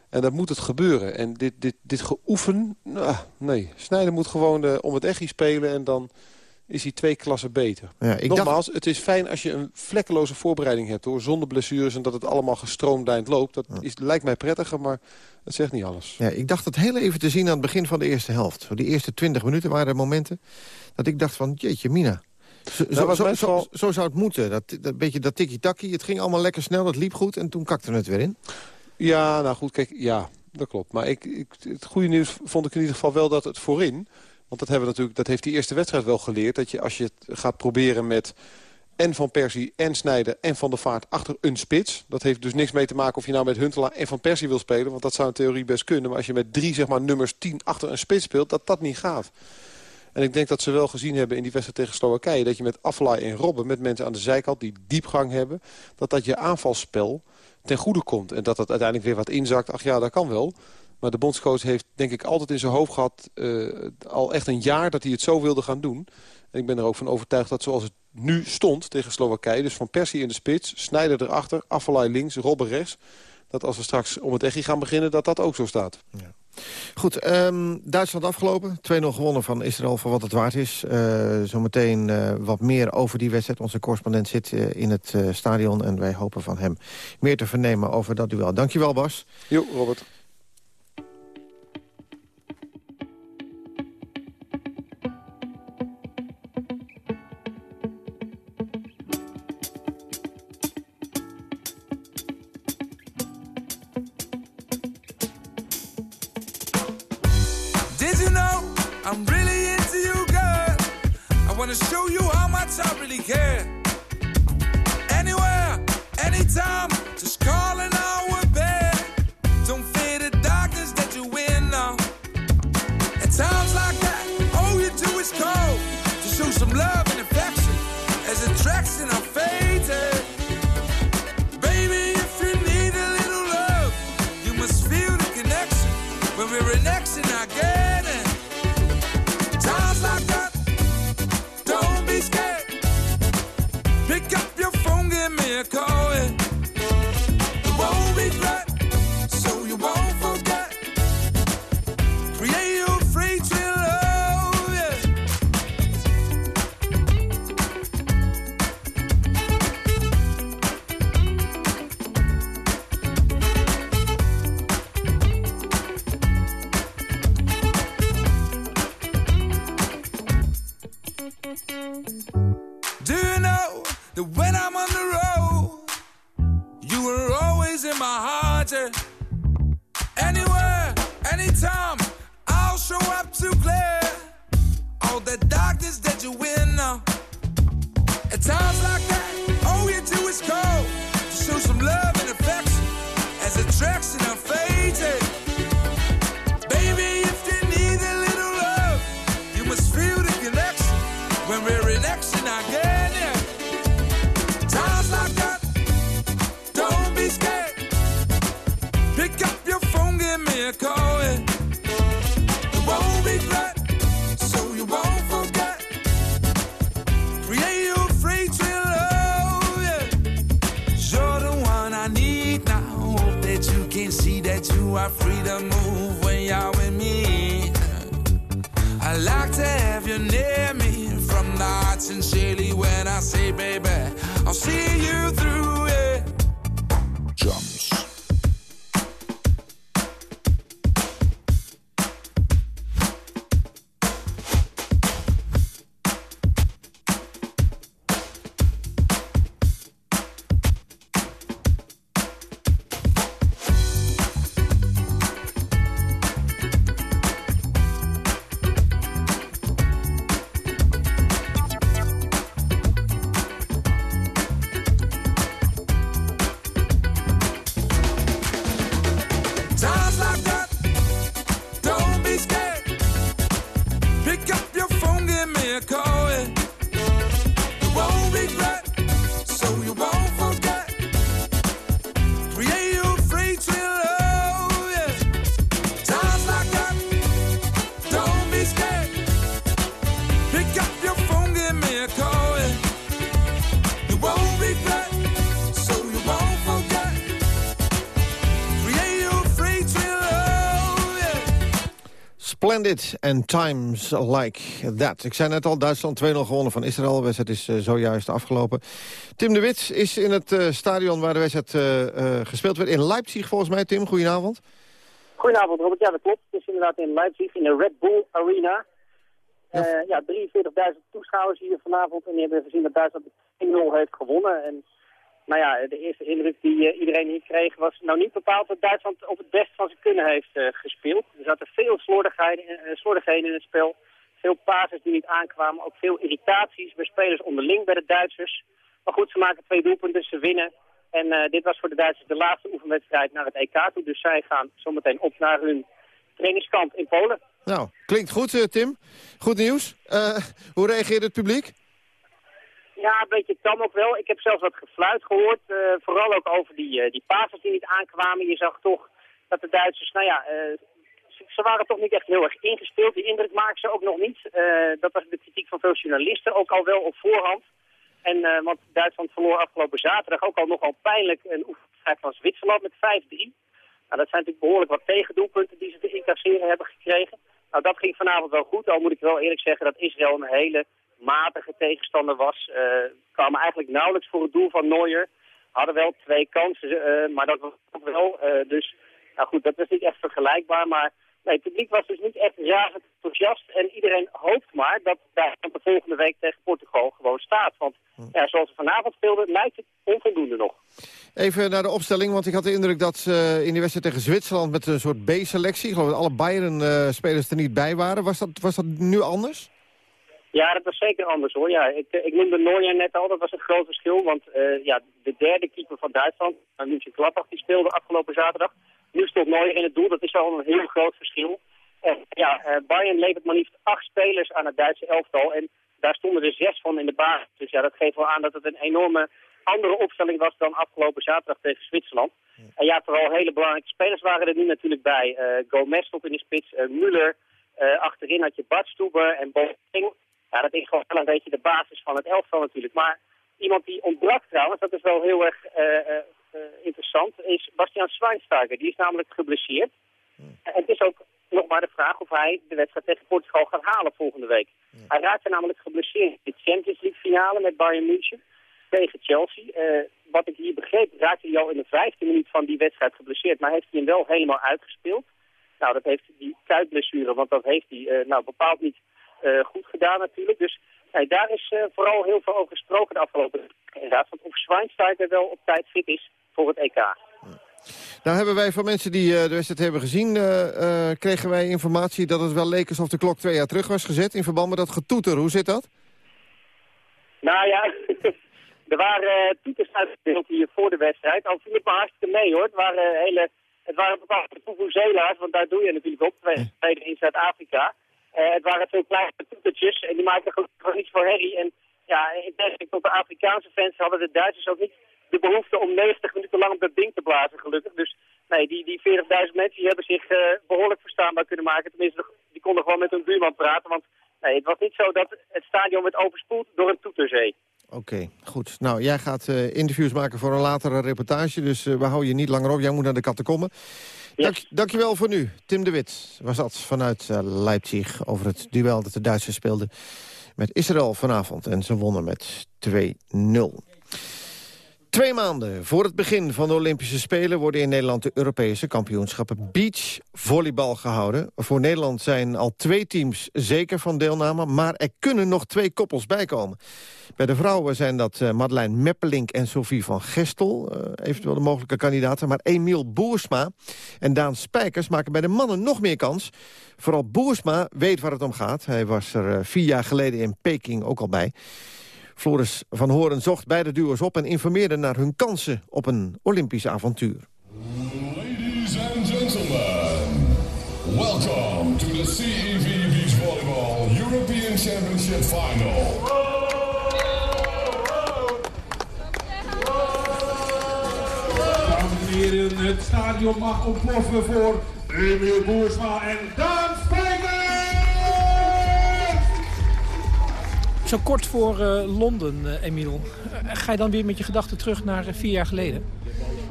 En dan moet het gebeuren. En dit, dit, dit geoefen... Nou, nee, Snijder moet gewoon eh, om het echi spelen... en dan is hij twee klassen beter. Ja, ik Nogmaals, het is fijn als je een vlekkeloze voorbereiding hebt... hoor, zonder blessures en dat het allemaal gestroomlijnd loopt. Dat is, lijkt mij prettiger, maar het zegt niet alles. Ja, ik dacht het heel even te zien aan het begin van de eerste helft. Zo die eerste 20 minuten waren er momenten dat ik dacht van, jeetje mina. Zo, Nou, zo, zou het moeten. Dat, dat beetje dat tikkie-takkie. Het ging allemaal lekker snel, het liep goed en toen kakte het weer in. Ja, nou goed, kijk, ja, dat klopt. Maar ik, ik, het goede nieuws vond ik in ieder geval wel dat het voorin... want dat, hebben we natuurlijk, dat heeft die eerste wedstrijd wel geleerd... dat je als je gaat proberen met en Van Persie en Snijder en Van der Vaart achter een spits... dat heeft dus niks mee te maken of je nou met Huntelaar en Van Persie wil spelen... want dat zou in theorie best kunnen. Maar als je met drie zeg maar, nummers 10 achter een spits speelt, dat dat niet gaat. En ik denk dat ze wel gezien hebben in die wedstrijd tegen Slowakije... dat je met Aflaai en Robben, met mensen aan de zijkant die diepgang hebben... dat dat je aanvalsspel ten goede komt. En dat dat uiteindelijk weer wat inzakt. Ach ja, dat kan wel. Maar de bondscoach heeft denk ik altijd in zijn hoofd gehad... eh, al echt een jaar dat hij het zo wilde gaan doen. En ik ben er ook van overtuigd dat zoals het nu stond tegen Slowakije... dus Van Persie in de spits, Snijder erachter, Affelay links, Robben rechts... dat als we straks om het echi gaan beginnen, dat dat ook zo staat. Goed, ehm, Duitsland afgelopen. 2-0 gewonnen van Israël voor wat het waard is. Eh, zometeen eh, wat meer over die wedstrijd. Onze correspondent zit in het stadion en wij hopen van hem meer te vernemen over dat duel. Dankjewel Bas. Jo, Robert. Wanna show you how Splendid and Times Like That. Ik zei net al, Duitsland 2-0 gewonnen van Israël. De wedstrijd is eh, zojuist afgelopen. Tim de Wit is in het eh, stadion waar de wedstrijd eh, gespeeld werd. In Leipzig volgens mij. Tim, goedenavond. Goedenavond Robert, ja dat klopt. Het is inderdaad in Leipzig in de Red Bull Arena. Eh, ja, 43.000 toeschouwers hier vanavond en die hebben gezien dat Duitsland 1-0 heeft gewonnen. En nou ja, de eerste indruk die eh, iedereen hier kreeg was nou niet bepaald dat Duitsland op het best van zijn kunnen heeft eh, gespeeld. Er zaten veel slordigheden, eh, slordigheden in het spel. Veel passes die niet aankwamen, ook veel irritaties bij spelers onderling bij de Duitsers. Maar goed, ze maken twee doelpunten, ze winnen. En dit was voor de Duitsers de laatste oefenwedstrijd naar het EK toe. Dus zij gaan zometeen op naar hun trainingskamp in Polen. Nou, klinkt goed, Tim. Goed nieuws. Hoe reageert het publiek? Ja, een beetje tam ook wel. Ik heb zelfs wat gefluit gehoord. eh, vooral ook over die, eh, die die niet aankwamen. Je zag toch dat de Duitsers, nou ja, eh, ze, waren toch niet echt heel erg ingespeeld. Die indruk maken ze ook nog niet. Dat was de kritiek van veel journalisten, ook al wel op voorhand. En, want Duitsland verloor afgelopen zaterdag ook al nogal pijnlijk een oefenwedstrijd van Zwitserland met 5-3. Nou, dat zijn natuurlijk behoorlijk wat tegendoelpunten die ze te incasseren hebben gekregen. Nou, dat ging vanavond wel goed. Al moet ik wel eerlijk zeggen dat Israël een hele matige tegenstander was. Eh kwamen eigenlijk nauwelijks voor het doel van Neuer. Hadden wel twee kansen, eh, maar dat was ook wel. eh, dus, nou goed, dat is niet echt vergelijkbaar. Maar nee, het publiek was dus niet echt razend enthousiast. En iedereen hoopt maar dat Duitsland de volgende week tegen Portugal gewoon staat. Want ja, zoals ze vanavond speelden, lijkt het onvoldoende nog. Even naar de opstelling, want ik had de indruk dat ze in die wedstrijd tegen Zwitserland... met een soort B-selectie, ik geloof dat alle Bayern-spelers er niet bij waren. Was dat, was dat nu anders? Ja, dat was zeker anders hoor. Ja, ik, eh, ik noemde Neuer net al, dat was een groot verschil. Want eh, ja, de derde keeper van Duitsland, München Gladbach, die speelde afgelopen zaterdag. Nu stond Neuer in het doel, dat is al een heel groot verschil. En ja, eh, Bayern levert maar liefst acht spelers aan het Duitse elftal. En daar stonden er zes van in de basis. Dus ja, dat geeft wel aan dat het een enorme andere opstelling was dan afgelopen zaterdag tegen Zwitserland. En ja, vooral hele belangrijke spelers waren er nu natuurlijk bij. Eh Gomez stond in de spits, eh Müller. achterin had je Badstuber en Boateng. Ja, dat is gewoon wel een beetje de basis van het elftal natuurlijk. Maar iemand die ontbrak trouwens, dat is wel heel erg eh, eh, eh, interessant, is Bastian Schweinsteiger. Die is namelijk geblesseerd. En het is ook nog maar de vraag of hij de wedstrijd tegen Portugal gaat halen volgende week. Hij raakte namelijk geblesseerd in de Champions League finale met Bayern München tegen Chelsea. Wat ik hier begreep, raakte hij al in de vijfde minuut van die wedstrijd geblesseerd. Maar heeft hij hem wel helemaal uitgespeeld. Nou, dat heeft die kuitblessure, want dat heeft hij nou bepaald niet goed gedaan natuurlijk. Dus nee, daar is eh, vooral heel veel over gesproken de afgelopen inderdaad. Want of Schweinsteiger wel op tijd fit is voor het EK. Nou hebben wij van mensen die eh, de wedstrijd hebben gezien... eh, eh, kregen wij informatie dat het wel leek alsof de klok twee jaar terug was gezet... in verband met dat getoeter. Hoe zit dat? Nou ja, er waren toeters uitgedeeld hier voor de wedstrijd. Al viel het maar hartstikke mee hoor. Het waren hele, het waren bepaalde want daar doe je natuurlijk op. Twee wedstrijden in Zuid-Afrika. Eh, het waren veel kleine toetertjes en die maakten gewoon niet voor herrie. En ja, in tegenstelling tot de Afrikaanse fans hadden de Duitsers ook niet de behoefte om 90 minuten lang op dat ding te blazen, gelukkig. Dus nee, die, die 40.000 mensen die hebben zich eh, behoorlijk verstaanbaar kunnen maken. Tenminste, die konden gewoon met hun buurman praten. Want nee, het was niet zo dat het stadion werd overspoeld door een toeterzee. Oké, goed. Nou, jij gaat eh, interviews maken voor een latere reportage... dus eh, we houden je niet langer op. Jij moet naar de kattenkommen. Dank, dankjewel voor nu. Tim de Wit was dat vanuit eh, Leipzig... over het duel dat de Duitsers speelden met Israël vanavond. En ze wonnen met 2-0. Twee maanden voor het begin van de Olympische Spelen... worden in Nederland de Europese kampioenschappen beachvolleybal gehouden. Voor Nederland zijn al twee teams zeker van deelname... maar er kunnen nog twee koppels bijkomen. Bij de vrouwen zijn dat eh, Madeleine Meppelink en Sophie van Gestel... eh, eventueel de mogelijke kandidaten. Maar Emiel Boersma en Daan Spijkers maken bij de mannen nog meer kans. Vooral Boersma weet waar het om gaat. Hij was er eh, vier jaar geleden in Peking ook al bij. Floris van Horen zocht beide duo's op en informeerde naar hun kansen op een Olympisch avontuur. Ladies and gentlemen, welcome to the CEV Beach Volleyball European Championship Final. Dames en heren, het stadion mag ontploffen voor Emiel Boersma en Daan Spijker! Zo kort voor eh, Londen, eh, Emiel. Ga je dan weer met je gedachten terug naar eh, vier jaar geleden?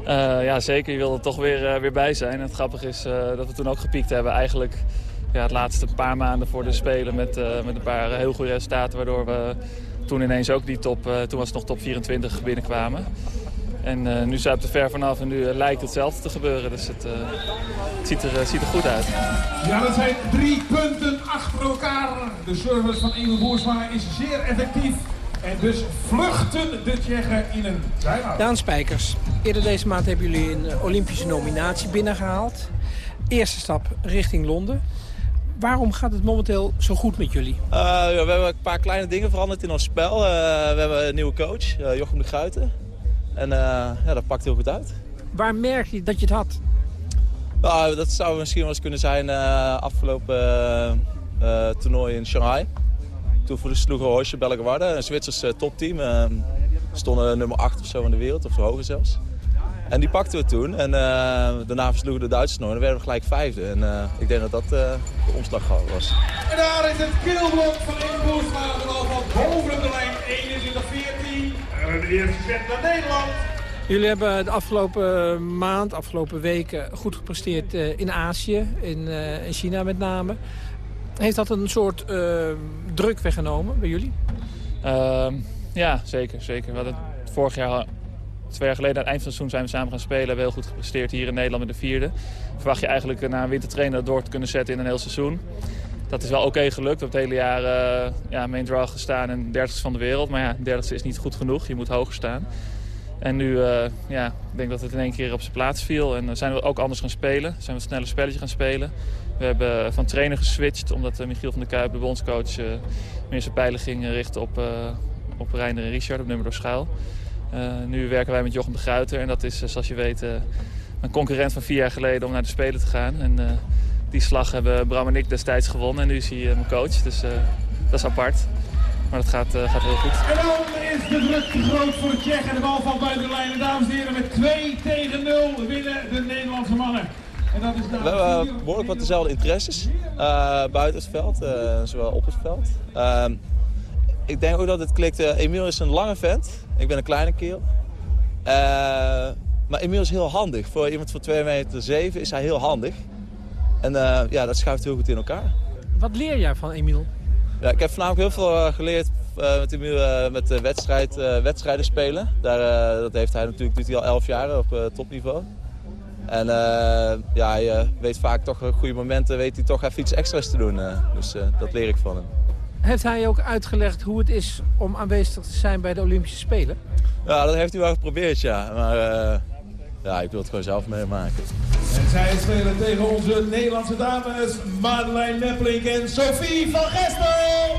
Eh, ja, zeker. Je wil er toch weer, weer bij zijn. En het grappige is eh, dat we toen ook gepiekt hebben eigenlijk ja, het laatste paar maanden voor de Spelen met, eh, met een paar heel goede resultaten. Waardoor we toen ineens ook die top, eh, toen was het nog top 24 binnenkwamen. En eh, nu zijn we er ver vanaf en nu lijkt hetzelfde te gebeuren. Dus het, eh, het ziet, er, ziet er goed uit. Ja, dat zijn drie punten achter elkaar. De service van Emil Boersma is zeer effectief. En dus vluchten de Tsjechen in een time-out. Daan Spijkers, eerder deze maand hebben jullie een eh, Olympische nominatie binnengehaald. Eerste stap richting Londen. Waarom gaat het momenteel zo goed met jullie? Eh, ja, we hebben een paar kleine dingen veranderd in ons spel. Eh, we hebben een nieuwe coach, eh, Jochem de Gruiten. En eh, ja, dat pakt heel goed uit. Waar merk je dat je het had? Nou, dat zou misschien wel eens kunnen zijn eh, afgelopen toernooi in Shanghai. Toen sloegen we Hoosje Bellegarde, een Zwitsers eh, topteam. Eh, stonden nummer 8 of zo in de wereld, of hoger zelfs. En die pakten we toen. En eh, daarna versloegen de Duitsers nog. En dan werden we gelijk vijfde. En eh, ik denk dat dat eh, de omslag was. En daar is het killblok van. De bal van boven de lijn 21-14. En de eerste set naar Nederland. Jullie hebben de afgelopen maand, afgelopen weken goed gepresteerd eh, in Azië, in, eh, in China met name. Heeft dat een soort eh, druk weggenomen bij jullie? Ehm, ja, zeker, zeker. We hadden vorig jaar, twee jaar geleden, aan het eind van het seizoen zijn we samen gaan spelen. Hebben heel goed gepresteerd hier in Nederland met de vierde. Verwacht je eigenlijk eh, na een wintertrainer dat door te kunnen zetten in een heel seizoen. Dat is wel oké gelukt. We hebben het hele jaar eh, ja, main draw gestaan en dertigste van de wereld. Maar ja, dertigste is niet goed genoeg. Je moet hoger staan. En nu, eh, ja, ik denk dat het in één keer op zijn plaats viel. En dan zijn we ook anders gaan spelen. Zijn we een sneller spelletje gaan spelen. We hebben van trainer geswitcht, omdat eh, Michiel van der Kuip, de bondscoach, eh, meer zijn pijlen ging richten op, eh op Reiner en Richard, op nummer door schuil. Eh, nu werken wij met Jochem de Gruiter. En dat is, eh, zoals je weet, eh, een concurrent van vier jaar geleden om naar de Spelen te gaan. En eh, die slag hebben Bram en ik destijds gewonnen. En nu is hij eh, mijn coach, dus eh, dat is apart. Maar dat gaat, eh, gaat heel goed. En dan is de druk te groot voor de Tsjechen. En de bal valt buiten de lijn. Dames en heren, met 2 tegen 0 winnen de Nederlandse mannen. En dat is We hebben behoorlijk wat dezelfde interesses. eh, buiten het veld, eh, zowel op het veld. Ehm, ik denk ook dat het klikt. eh, Emiel is een lange vent. Ik ben een kleine keel. Eh, maar Emiel is heel handig. Voor iemand van 2 meter 7 is hij heel handig. En eh, ja, dat schuift heel goed in elkaar. Wat leer jij van Emiel? Ja, ik heb voornamelijk heel veel eh, geleerd eh, met Emiel eh, met de wedstrijd, eh, wedstrijden spelen. Daar, eh, dat heeft hij natuurlijk doet hij al 11 jaar op eh, topniveau. En eh, ja, hij eh, weet vaak toch op goede momenten weet hij toch even iets extra's te doen. eh. dus eh, dat leer ik van hem. Heeft hij ook uitgelegd hoe het is om aanwezig te zijn bij de Olympische Spelen? Ja, dat heeft hij wel geprobeerd, ja. Maar eh, ja, ik wil het gewoon zelf meemaken. En zij spelen tegen onze Nederlandse dames Madeleine Neppelink en Sophie van Gestel.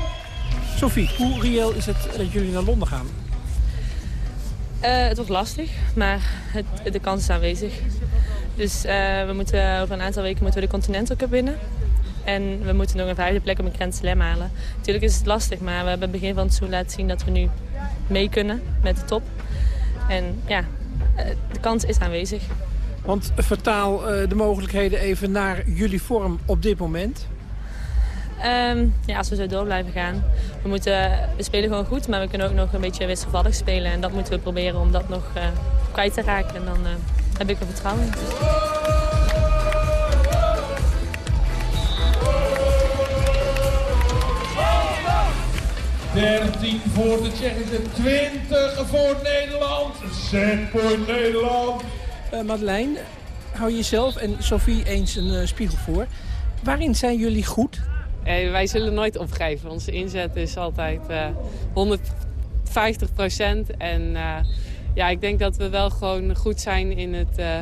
Sophie, hoe reëel is het dat jullie naar Londen gaan? Eh, het wordt lastig, maar het, de kans is aanwezig. Dus eh, we moeten, over een aantal weken moeten we de Continental Cup winnen. En we moeten nog een vijfde plek op een Grand Slam halen. Natuurlijk is het lastig, maar we hebben begin van het seizoen laten zien dat we nu mee kunnen met de top. En ja, eh, de kans is aanwezig. Want vertaal eh, de mogelijkheden even naar jullie vorm op dit moment. Ehm, ja, als we zo door blijven gaan. We, moeten, we spelen gewoon goed, maar we kunnen ook nog een beetje wisselvallig spelen. En dat moeten we proberen om dat nog kwijt te raken. En dan heb ik er vertrouwen in. 13 voor de Tsjechische, 20 voor Nederland. Setpoint Nederland. Eh Madeleine, hou jezelf en Sophie eens een eh, spiegel voor. Waarin zijn jullie goed? Eh, wij zullen nooit opgeven. Onze inzet is altijd eh 150 procent. En eh, ja, ik denk dat we wel gewoon goed zijn in het... eh,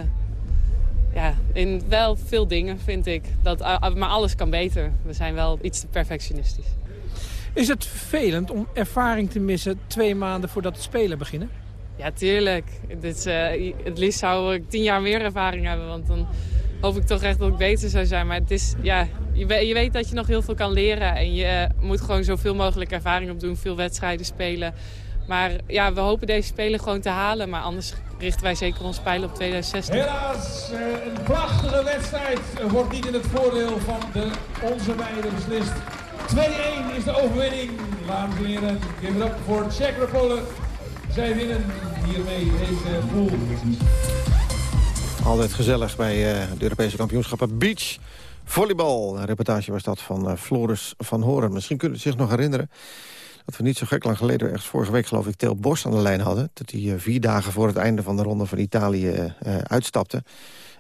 ja, in wel veel dingen, vind ik. Dat, eh, maar alles kan beter. We zijn wel iets te perfectionistisch. Is het vervelend om ervaring te missen twee maanden voordat de Spelen beginnen? Ja, tuurlijk. Dit eh, het liefst zou ik tien jaar meer ervaring hebben. Want dan hoop ik toch echt dat ik beter zou zijn. Maar het is, ja, je weet dat je nog heel veel kan leren. En je eh, moet gewoon zoveel mogelijk ervaring opdoen. Veel wedstrijden spelen. Maar ja, we hopen deze Spelen gewoon te halen. Maar anders richten wij zeker ons pijlen op 2016. Helaas, eh, een prachtige wedstrijd eh, wordt niet in het voordeel van de onze meiden beslist. 2-1 is de overwinning. Dames en heren, give it up voor Czech Republic. Zij winnen hiermee deze pool. Altijd gezellig bij eh, de Europese kampioenschappen Beach. Volleybal, een reportage was dat van eh, Floris van Horen. Misschien kunnen u zich nog herinneren dat we niet zo gek lang geleden... echt vorige week geloof ik Theo Bos aan de lijn hadden. Dat hij eh, vier dagen voor het einde van de ronde van Italië eh, uitstapte.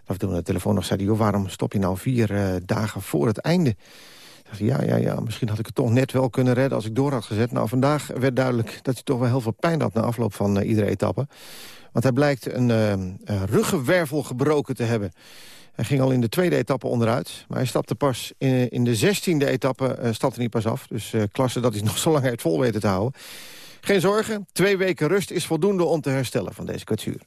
Af en toe aan de telefoon nog zei hij... "Joh, waarom stop je nou vier eh, dagen voor het einde? Ja, ja, ja, misschien had ik het toch net wel kunnen redden als ik door had gezet. Nou, vandaag werd duidelijk dat hij toch wel heel veel pijn had... na afloop van eh, iedere etappe. Want hij blijkt eh, een ruggenwervel gebroken te hebben. Hij ging al in de tweede etappe onderuit. Maar hij stapte pas in, in de zestiende etappe eh, stapte hij pas af. Dus eh, klasse dat hij nog zo lang heeft vol weten te houden. Geen zorgen, twee weken rust is voldoende om te herstellen van deze kwetsuur.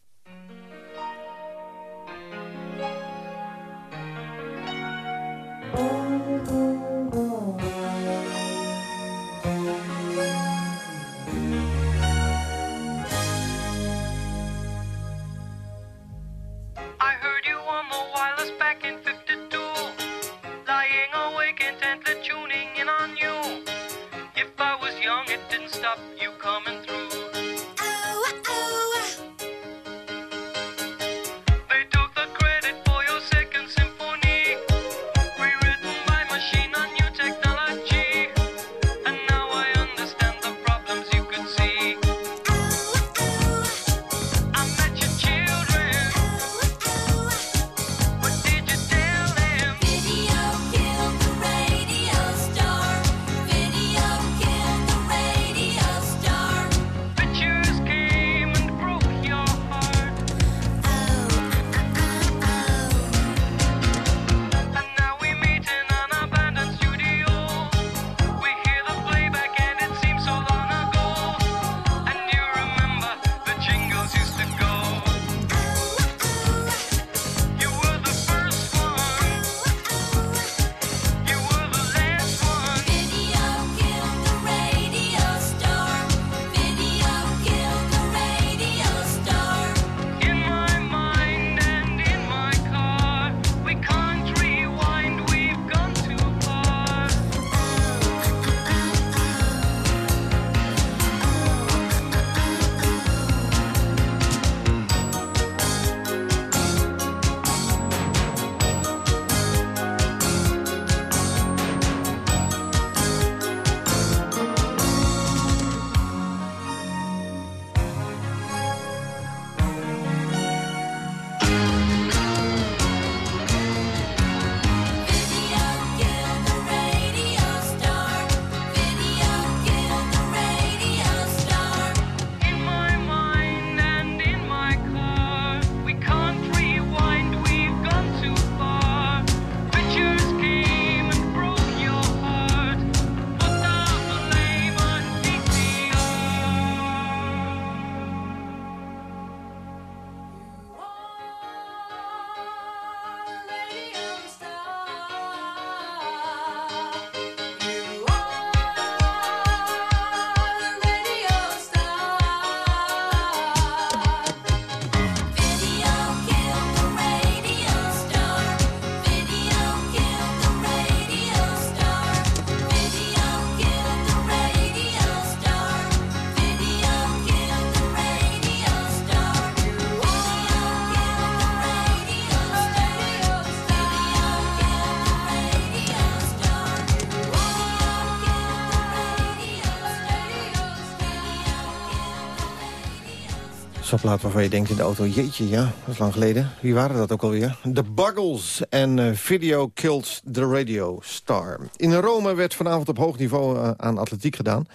Plaat waarvan je denkt in de auto, jeetje, ja, dat is lang geleden. Wie waren dat ook alweer? The Buggles en eh, Video Killed the Radio Star. In Rome werd vanavond op hoog niveau eh, aan atletiek gedaan.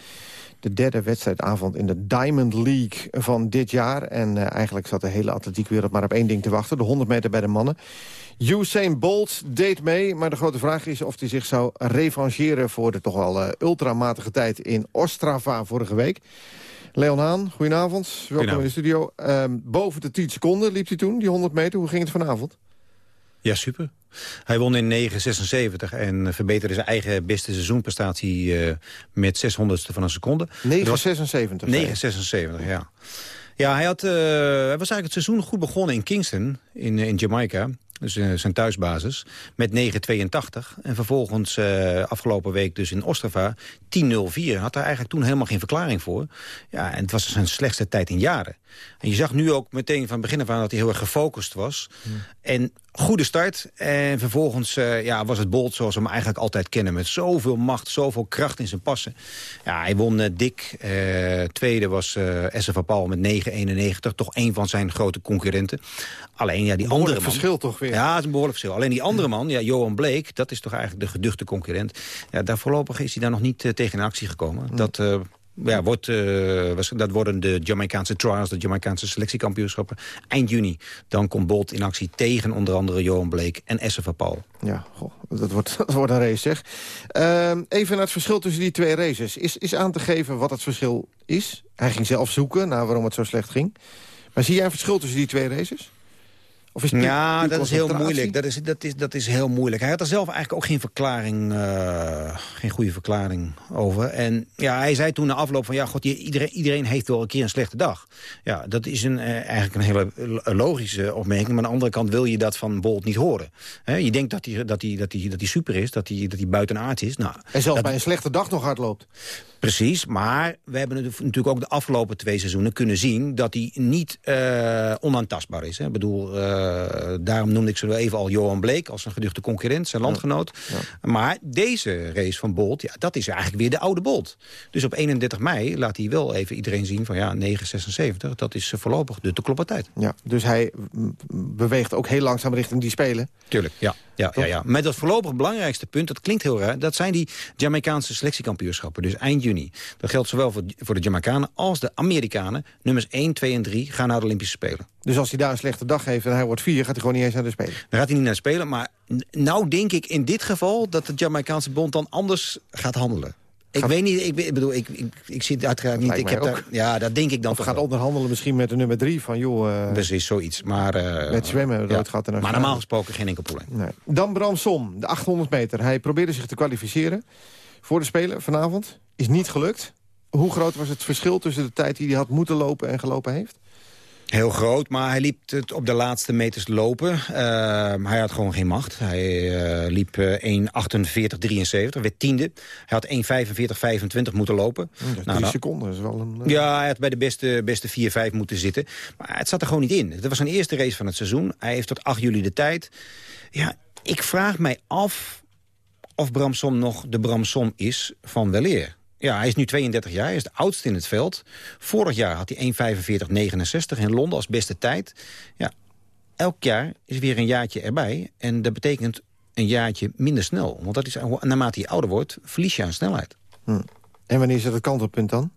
De derde wedstrijdavond in de Diamond League van dit jaar. En eh, eigenlijk zat de hele atletiekwereld maar op één ding te wachten. De 100 meter bij de mannen. Usain Bolt deed mee, maar de grote vraag is of hij zich zou revancheren... voor de toch wel ultramatige tijd in Ostrava vorige week. Leon Haan, goedenavond. Welkom in de studio. Ehm, boven de 10 seconden liep hij toen, die 100 meter. Hoe ging het vanavond? Ja, super. Hij won in 9,76 en verbeterde zijn eigen beste seizoenprestatie eh, met 600ste van een seconde. 9,76. 9,76, ja. Ja, hij, had, eh, hij was eigenlijk het seizoen goed begonnen in Kingston, in, in Jamaica. Dus eh, zijn thuisbasis. Met 9,82. En vervolgens eh, afgelopen week dus in Ostrava 10,04. Had daar eigenlijk toen helemaal geen verklaring voor. Ja, en het was zijn slechtste tijd in jaren. En je zag nu ook meteen van begin af aan dat hij heel erg gefocust was. En goede start. En vervolgens eh, ja, was het Bolt zoals we hem eigenlijk altijd kennen. Met zoveel macht, zoveel kracht in zijn passen. Ja, hij won eh, dik. Tweede was SF Paul met 9,91. Toch een van zijn grote concurrenten. Alleen ja, die andere man... verschil toch weer. Ja, het is een behoorlijk verschil. Alleen die andere man, ja, Johan Bleek, dat is toch eigenlijk de geduchte concurrent. Ja, daar voorlopig is hij daar nog niet eh, tegen in actie gekomen. Dat... eh, ja, wordt, eh, dat worden de Jamaicaanse trials, de Jamaicaanse selectiekampioenschappen. Eind juni. Dan komt Bolt in actie tegen onder andere Johan Bleek en Esse van Paul. Ja, goh, dat, wordt, dat wordt een race, zeg. Ehm, even naar het verschil tussen die twee races. Is, is aan te geven wat het verschil is? Hij ging zelf zoeken naar waarom het zo slecht ging. Maar zie jij een verschil tussen die twee races? Of is Ja, dat is heel moeilijk. Dat is, dat, is, dat is heel moeilijk. Hij had er zelf eigenlijk ook geen verklaring, eh, geen goede verklaring over. En ja, hij zei toen na afloop van... ja, god, iedereen, iedereen heeft wel een keer een slechte dag. Ja, dat is een, eh, eigenlijk een hele logische opmerking. Maar aan de andere kant wil je dat van Bolt niet horen. Je denkt dat hij, dat, hij, dat, hij, dat hij super is, dat hij, dat hij buitenaard is. Nou, En zelfs dat- bij een slechte dag nog hard loopt. Precies, maar we hebben natuurlijk ook de afgelopen twee seizoenen kunnen zien... dat hij niet eh, onaantastbaar is. Hè. Ik bedoel, eh, daarom noemde ik zo even al Johan Bleek... als een geduchte concurrent, zijn landgenoot. Maar deze race van Bolt, ja, dat is eigenlijk weer de oude Bolt. Dus op 31 mei laat hij wel even iedereen zien van... ja, 9,76, dat is eh, voorlopig de te kloppen tijd. Ja, dus hij beweegt ook heel langzaam richting die spelen. Tuurlijk, ja. Ja, ja, ja. Met dat voorlopig belangrijkste punt, dat klinkt heel raar... dat zijn die Jamaicaanse selectiekampioenschappen, dus eind juni. Dat geldt zowel voor, voor de Jamaicanen als de Amerikanen. Nummers 1, 2 en 3 gaan naar de Olympische Spelen. Dus als hij daar een slechte dag heeft en hij wordt vier... gaat hij gewoon niet eens naar de spelen. Dan gaat hij niet naar de Spelen, maar nou denk ik in dit geval... dat de Jamaicaanse bond dan anders gaat handelen. Ik weet niet, ik, ik bedoel, ik, ik, ik zit uiteraard niet... Ik heb daar, ja, dat denk ik dan Of toch gaat wel. onderhandelen misschien met de nummer drie van... joh, eh, Precies, zoiets. Maar, eh, met zwemmen, ja. gaat er Maar normaal gesproken geen enkel probleem. Nee. Dan Bram Som, de 800 meter. Hij probeerde zich te kwalificeren voor de Spelen vanavond. Is niet gelukt. Hoe groot was het verschil tussen de tijd die hij had moeten lopen en gelopen heeft? Heel groot, maar hij liep het op de laatste meters lopen. Ehm, hij had gewoon geen macht. Hij eh, liep eh 1.48.73, werd tiende. Hij had 1.45.25 moeten lopen. Hm, is Nou, drie dan- seconden. Is wel een, eh, Ja, hij had bij de beste, beste 4-5 moeten zitten. Maar het zat er gewoon niet in. Het was zijn eerste race van het seizoen. Hij heeft tot 8 juli de tijd. Ja, ik vraag mij af of Bramson nog de Bramson is van weleer. Ja, hij is nu 32 jaar, hij is de oudste in het veld. Vorig jaar had hij 1.45.69 in Londen als beste tijd. Ja, elk jaar is weer een jaartje erbij. En dat betekent een jaartje minder snel. Want dat is, naarmate je ouder wordt, verlies je aan snelheid. hm. En wanneer het het kantelpunt dan?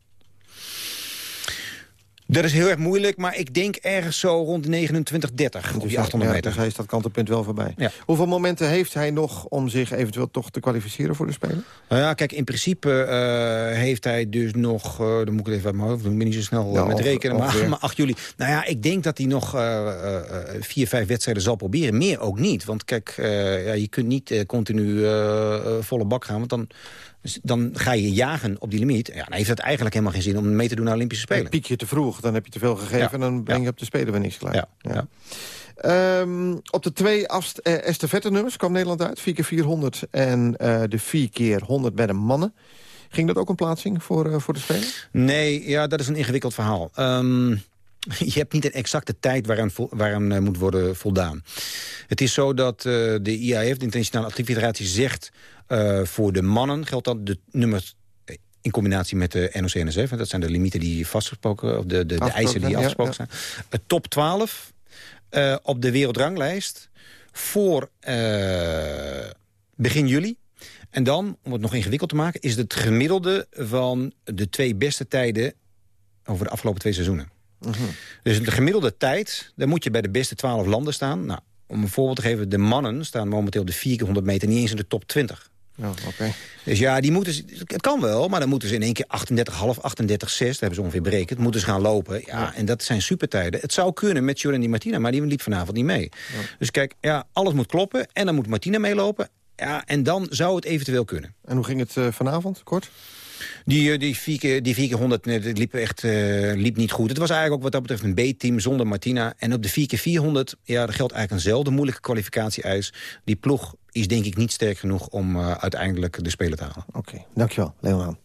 Dat is heel erg moeilijk, maar ik denk ergens zo rond de 29, op Dus die hij- 800 ja, meter. Dus hij is dat kantelpunt wel voorbij. Hoeveel momenten heeft hij nog om zich eventueel toch te kwalificeren voor de Spelen? Nou ja, kijk, in principe eh, heeft hij dus nog... eh, dan moet ik het even uit mijn hoofd doen, ik ben niet zo snel eh, met rekenen. Maar, ongeveer. maar 8 juli. Nou ja, ik denk dat hij nog eh, vier, vijf wedstrijden zal proberen. Meer ook niet. Want kijk, ja, je kunt niet continu volle bak gaan. Want dan, dan ga je jagen op die limiet. Ja, dan heeft het eigenlijk helemaal geen zin om mee te doen naar Olympische Spelen. Piek je te vroeg, dan heb je te veel gegeven... Ja. en dan breng je op de Spelen weer niks klaar. Ja. Ehm, op de twee eh, estafette-nummers kwam Nederland uit. 4 keer 400 en eh, de 4 keer 100 bij de mannen. Ging dat ook een plaatsing voor, eh, voor de Spelen? Nee, ja, dat is een ingewikkeld verhaal. Ehm, je hebt niet een exacte tijd waaraan, waaraan eh, moet worden voldaan. Het is zo dat eh, de IAF, de Internationale Atletiek Federatie, zegt... eh, voor de mannen geldt dan de nummers in combinatie met de NOC-NSF. Dat zijn de limieten die vastgesproken, of de, de, de eisen die ja, afgesproken ja. zijn. Eh, top 12 eh, op de wereldranglijst voor begin juli. En dan, om het nog ingewikkeld te maken... is het gemiddelde van de twee beste tijden over de afgelopen twee seizoenen. Dus de gemiddelde tijd, dan moet je bij de beste 12 landen staan. Nou, om een voorbeeld te geven, de mannen staan momenteel de 400 meter niet eens in de top 20. Ja, oké. Dus ja, die moeten, het kan wel, maar dan moeten ze in één keer 38,5, 38,6, dat hebben ze ongeveer berekend, moeten ze gaan lopen. Ja, en dat zijn supertijden. Het zou kunnen met Jordan Di Martina, maar die liep vanavond niet mee. Dus kijk, ja, alles moet kloppen en dan moet Martina meelopen. Ja, en dan zou het eventueel kunnen. En hoe ging het eh, vanavond, kort? Die, eh, die, vier keer, die vier keer 100 nee, dat liep, echt, eh, liep niet goed. Het was eigenlijk ook wat dat betreft een B-team zonder Martina. En op de 4 keer 400 ja, geldt eigenlijk eenzelfde moeilijke kwalificatie-eis. Die ploeg is denk ik niet sterk genoeg om eh, uiteindelijk de Spelen te halen. Oké, dankjewel, Leonaan.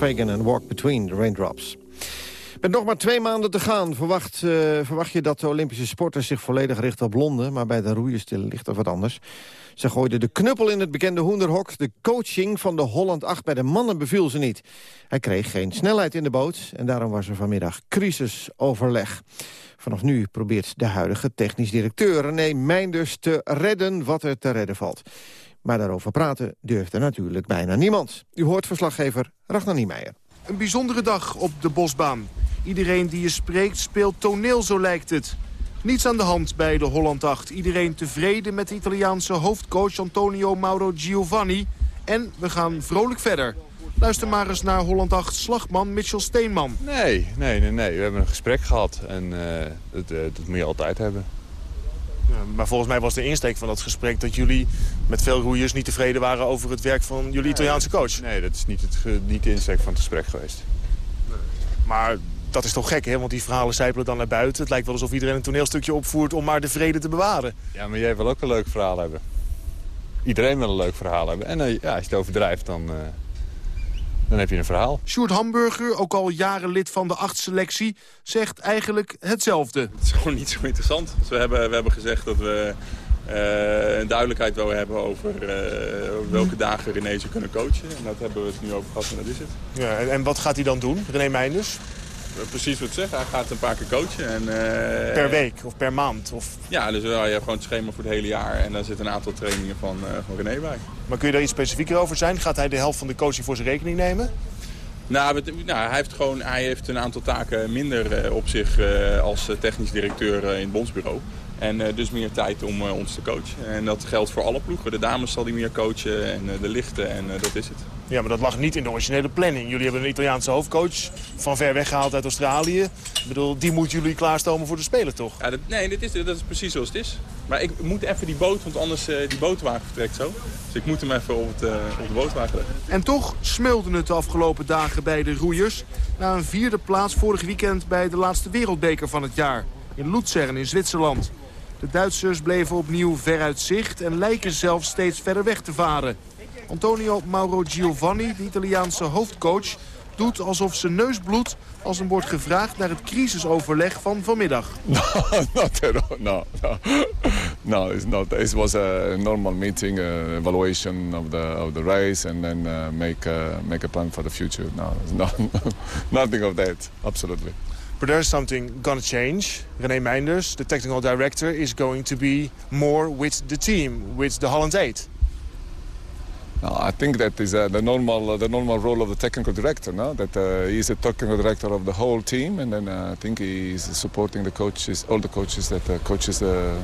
Fagan en Walk Between the Raindrops. Met nog maar twee maanden te gaan verwacht, eh, verwacht je dat de Olympische sporters zich volledig richten op Londen. Maar bij de roeierstil ligt er wat anders. Ze gooiden de knuppel in het bekende hoenderhok. De coaching van de Holland 8 bij de mannen beviel ze niet. Hij kreeg geen snelheid in de boot en daarom was er vanmiddag crisisoverleg. Vanaf nu probeert de huidige technisch directeur René Meinders te redden wat er te redden valt. Maar daarover praten durfde natuurlijk bijna niemand. U hoort verslaggever Ragnar Niemeyer. Een bijzondere dag op de bosbaan. Iedereen die je spreekt speelt toneel, zo lijkt het. Niets aan de hand bij de Holland 8. Iedereen tevreden met de Italiaanse hoofdcoach Antonio Mauro Giovanni. En we gaan vrolijk verder. Luister maar eens naar Holland 8 slagman Mitchell Steenman. Nee, nee, nee, nee. We hebben een gesprek gehad en eh, dat, eh, dat moet je altijd hebben. Maar volgens mij was de insteek van dat gesprek dat jullie met veel roeiers niet tevreden waren over het werk van jullie Italiaanse coach. Nee, dat is niet, het, niet de insteek van het gesprek geweest. Maar dat is toch gek, hè? Want die verhalen zijpelen dan naar buiten. Het lijkt wel alsof iedereen een toneelstukje opvoert om maar de vrede te bewaren. Ja, maar jij wil ook een leuk verhaal hebben. Iedereen wil een leuk verhaal hebben. En eh, ja, als je het overdrijft, dan, eh, dan heb je een verhaal. Sjoerd Hamburger, ook al jaren lid van de achtselectie, zegt eigenlijk hetzelfde. Het is gewoon niet zo interessant. Dus we, hebben, we hebben gezegd dat we eh, een duidelijkheid willen hebben over eh, welke dagen René ze kunnen coachen. En dat hebben we het nu over gehad en dat is het. Ja, en, en wat gaat hij dan doen, René Meinders? Precies wat ik zeg, hij gaat een paar keer coachen. En, eh, Per week of per maand? Of... Ja, dus wel, je hebt gewoon het schema voor het hele jaar. En daar zit een aantal trainingen van, eh, van René bij. Maar kun je daar iets specifieker over zijn? Gaat hij de helft van de coaching voor zijn rekening nemen? Nou, nou, hij, heeft gewoon, hij heeft een aantal taken minder eh, op zich eh, als eh, technisch directeur eh, in het bondsbureau. En eh, dus meer tijd om eh, ons te coachen. En dat geldt voor alle ploegen. De dames zal die meer coachen en eh, de lichten en eh, dat is het. Ja, maar dat lag niet in de originele planning. Jullie hebben een Italiaanse hoofdcoach van ver weg gehaald uit Australië. Ik bedoel, die moeten jullie klaarstomen voor de Spelen, toch? Ja, dat, nee, dit is, dat is precies zoals het is. Maar ik moet even die boot, want anders uh, die bootwagen vertrekt zo. Dus ik moet hem even op, het, uh, op de bootwagen leggen. En toch smeulde het de afgelopen dagen bij de roeiers. Na een vierde plaats vorig weekend bij de laatste wereldbeker van het jaar. In Luzern in Zwitserland. De Duitsers bleven opnieuw ver uit zicht en lijken zelfs steeds verder weg te varen. Antonio Mauro Giovanni, de Italiaanse hoofdcoach, doet alsof zijn neus bloedt als hem wordt gevraagd naar het crisisoverleg van vanmiddag. No. No, no, no. It's not. It was a normal meeting, uh, evaluation of the of the race, and then uh, make uh, make a plan for the future. No, no nothing of that. Absolutely. But there's something gonna change. René Meinders, the technical director, is going to be more with the team, with the Holland 8. No, I think that is uh, the normal uh, the normal role of the technical director. No, that uh, he's a technical director of the whole team, and then uh, I think he's supporting the coaches, all the coaches that uh, coaches the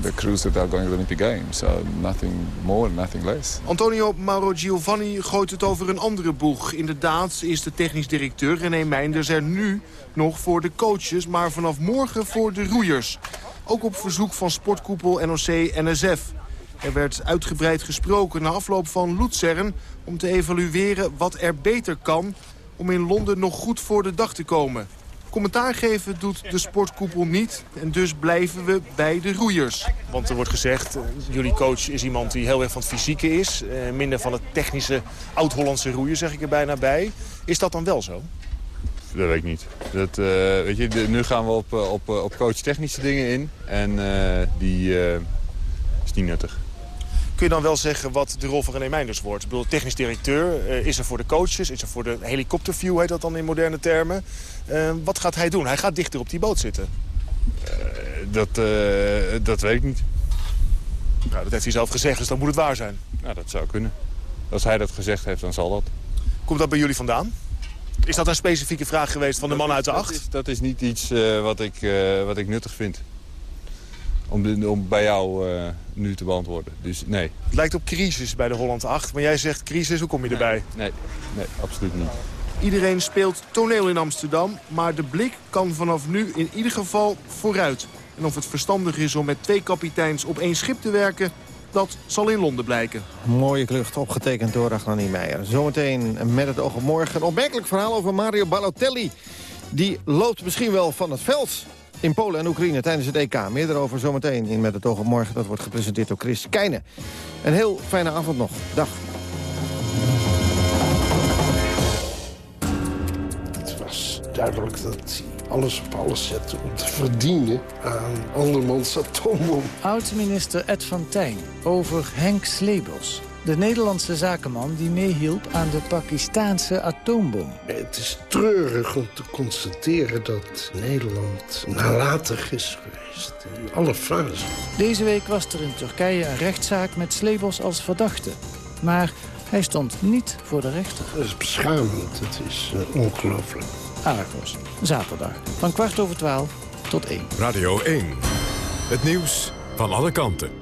the crews that are going to the Games. Nothing more, nothing less. Antonio Mauro Giovanni gooit het over een andere boeg. Inderdaad is de technisch directeur René Meinders er nu nog voor de coaches, maar vanaf morgen voor de roeiers. Ook op verzoek van sportkoepel NOC-NSF. Er werd uitgebreid gesproken na afloop van Luzern... om te evalueren wat er beter kan om in Londen nog goed voor de dag te komen. Commentaar geven doet de sportkoepel niet en dus blijven we bij de roeiers. Want er wordt gezegd, uh, jullie coach is iemand die heel erg van het fysieke is... Uh, minder van het technische oud-Hollandse roeien, zeg ik er bijna bij. Is dat dan wel zo? Dat weet ik niet. Dat, uh, weet je, de, nu gaan we op, op, op coach technische dingen in en die is niet nuttig kun je dan wel zeggen wat de rol van René Meinders wordt? Ik bedoel, technisch directeur, uh, is er voor de coaches, is er voor de helikopterview, heet dat dan in moderne termen. Uh, wat gaat hij doen? Hij gaat dichter op die boot zitten. Uh, dat, dat weet ik niet. Nou, dat heeft hij zelf gezegd, dus dan moet het waar zijn. Nou, dat zou kunnen. Als hij dat gezegd heeft, dan zal dat. Komt dat bij jullie vandaan? Is dat een specifieke vraag geweest van de man uit de acht? Dat is, dat is niet iets wat, ik, wat ik nuttig vind om, om bij jou uh, nu te beantwoorden. Dus nee. Het lijkt op crisis bij de Holland 8, maar jij zegt crisis, hoe kom je erbij? Nee, nee, absoluut niet. Iedereen speelt toneel in Amsterdam, maar de blik kan vanaf nu in ieder geval vooruit. En of het verstandig is om met twee kapiteins op één schip te werken, dat zal in Londen blijken. Mooie klucht, opgetekend door Ragnar Meijer. Zometeen met het oog op morgen een opmerkelijk verhaal over Mario Balotelli. Die loopt misschien wel van het veld in Polen en Oekraïne tijdens het EK. Meer daarover zometeen in Met het oog op morgen. Dat wordt gepresenteerd door Chris Keijnen. Een heel fijne avond nog. Dag. Het was duidelijk dat hij alles op alles zette om te verdienen aan andermans atoombom. Oud-minister Ed van Tijn over Henk Slebels. De Nederlandse zakenman die meehielp aan de Pakistaanse atoombom. Het is treurig om te constateren dat Nederland nalatig is geweest. In alle fases. Deze week was er in Turkije een rechtszaak met Slebels als verdachte. Maar hij stond niet voor de rechter. Dat is beschamend. Het is uh, ongelooflijk. Argos, zaterdag. Van kwart over twaalf tot één. Radio 1. Het nieuws van alle kanten.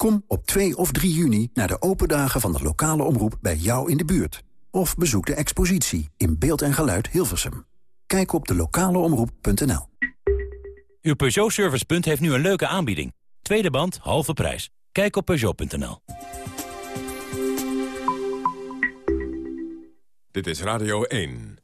Kom op 2 of 3 juni naar de open dagen van de lokale omroep bij jou in de buurt. Of bezoek de expositie in beeld en geluid Hilversum. Kijk op de lokaleomroep.nl. Uw Peugeot Servicepunt heeft nu een leuke aanbieding. Tweede band, halve prijs. Kijk op Peugeot.nl. Dit is Radio 1.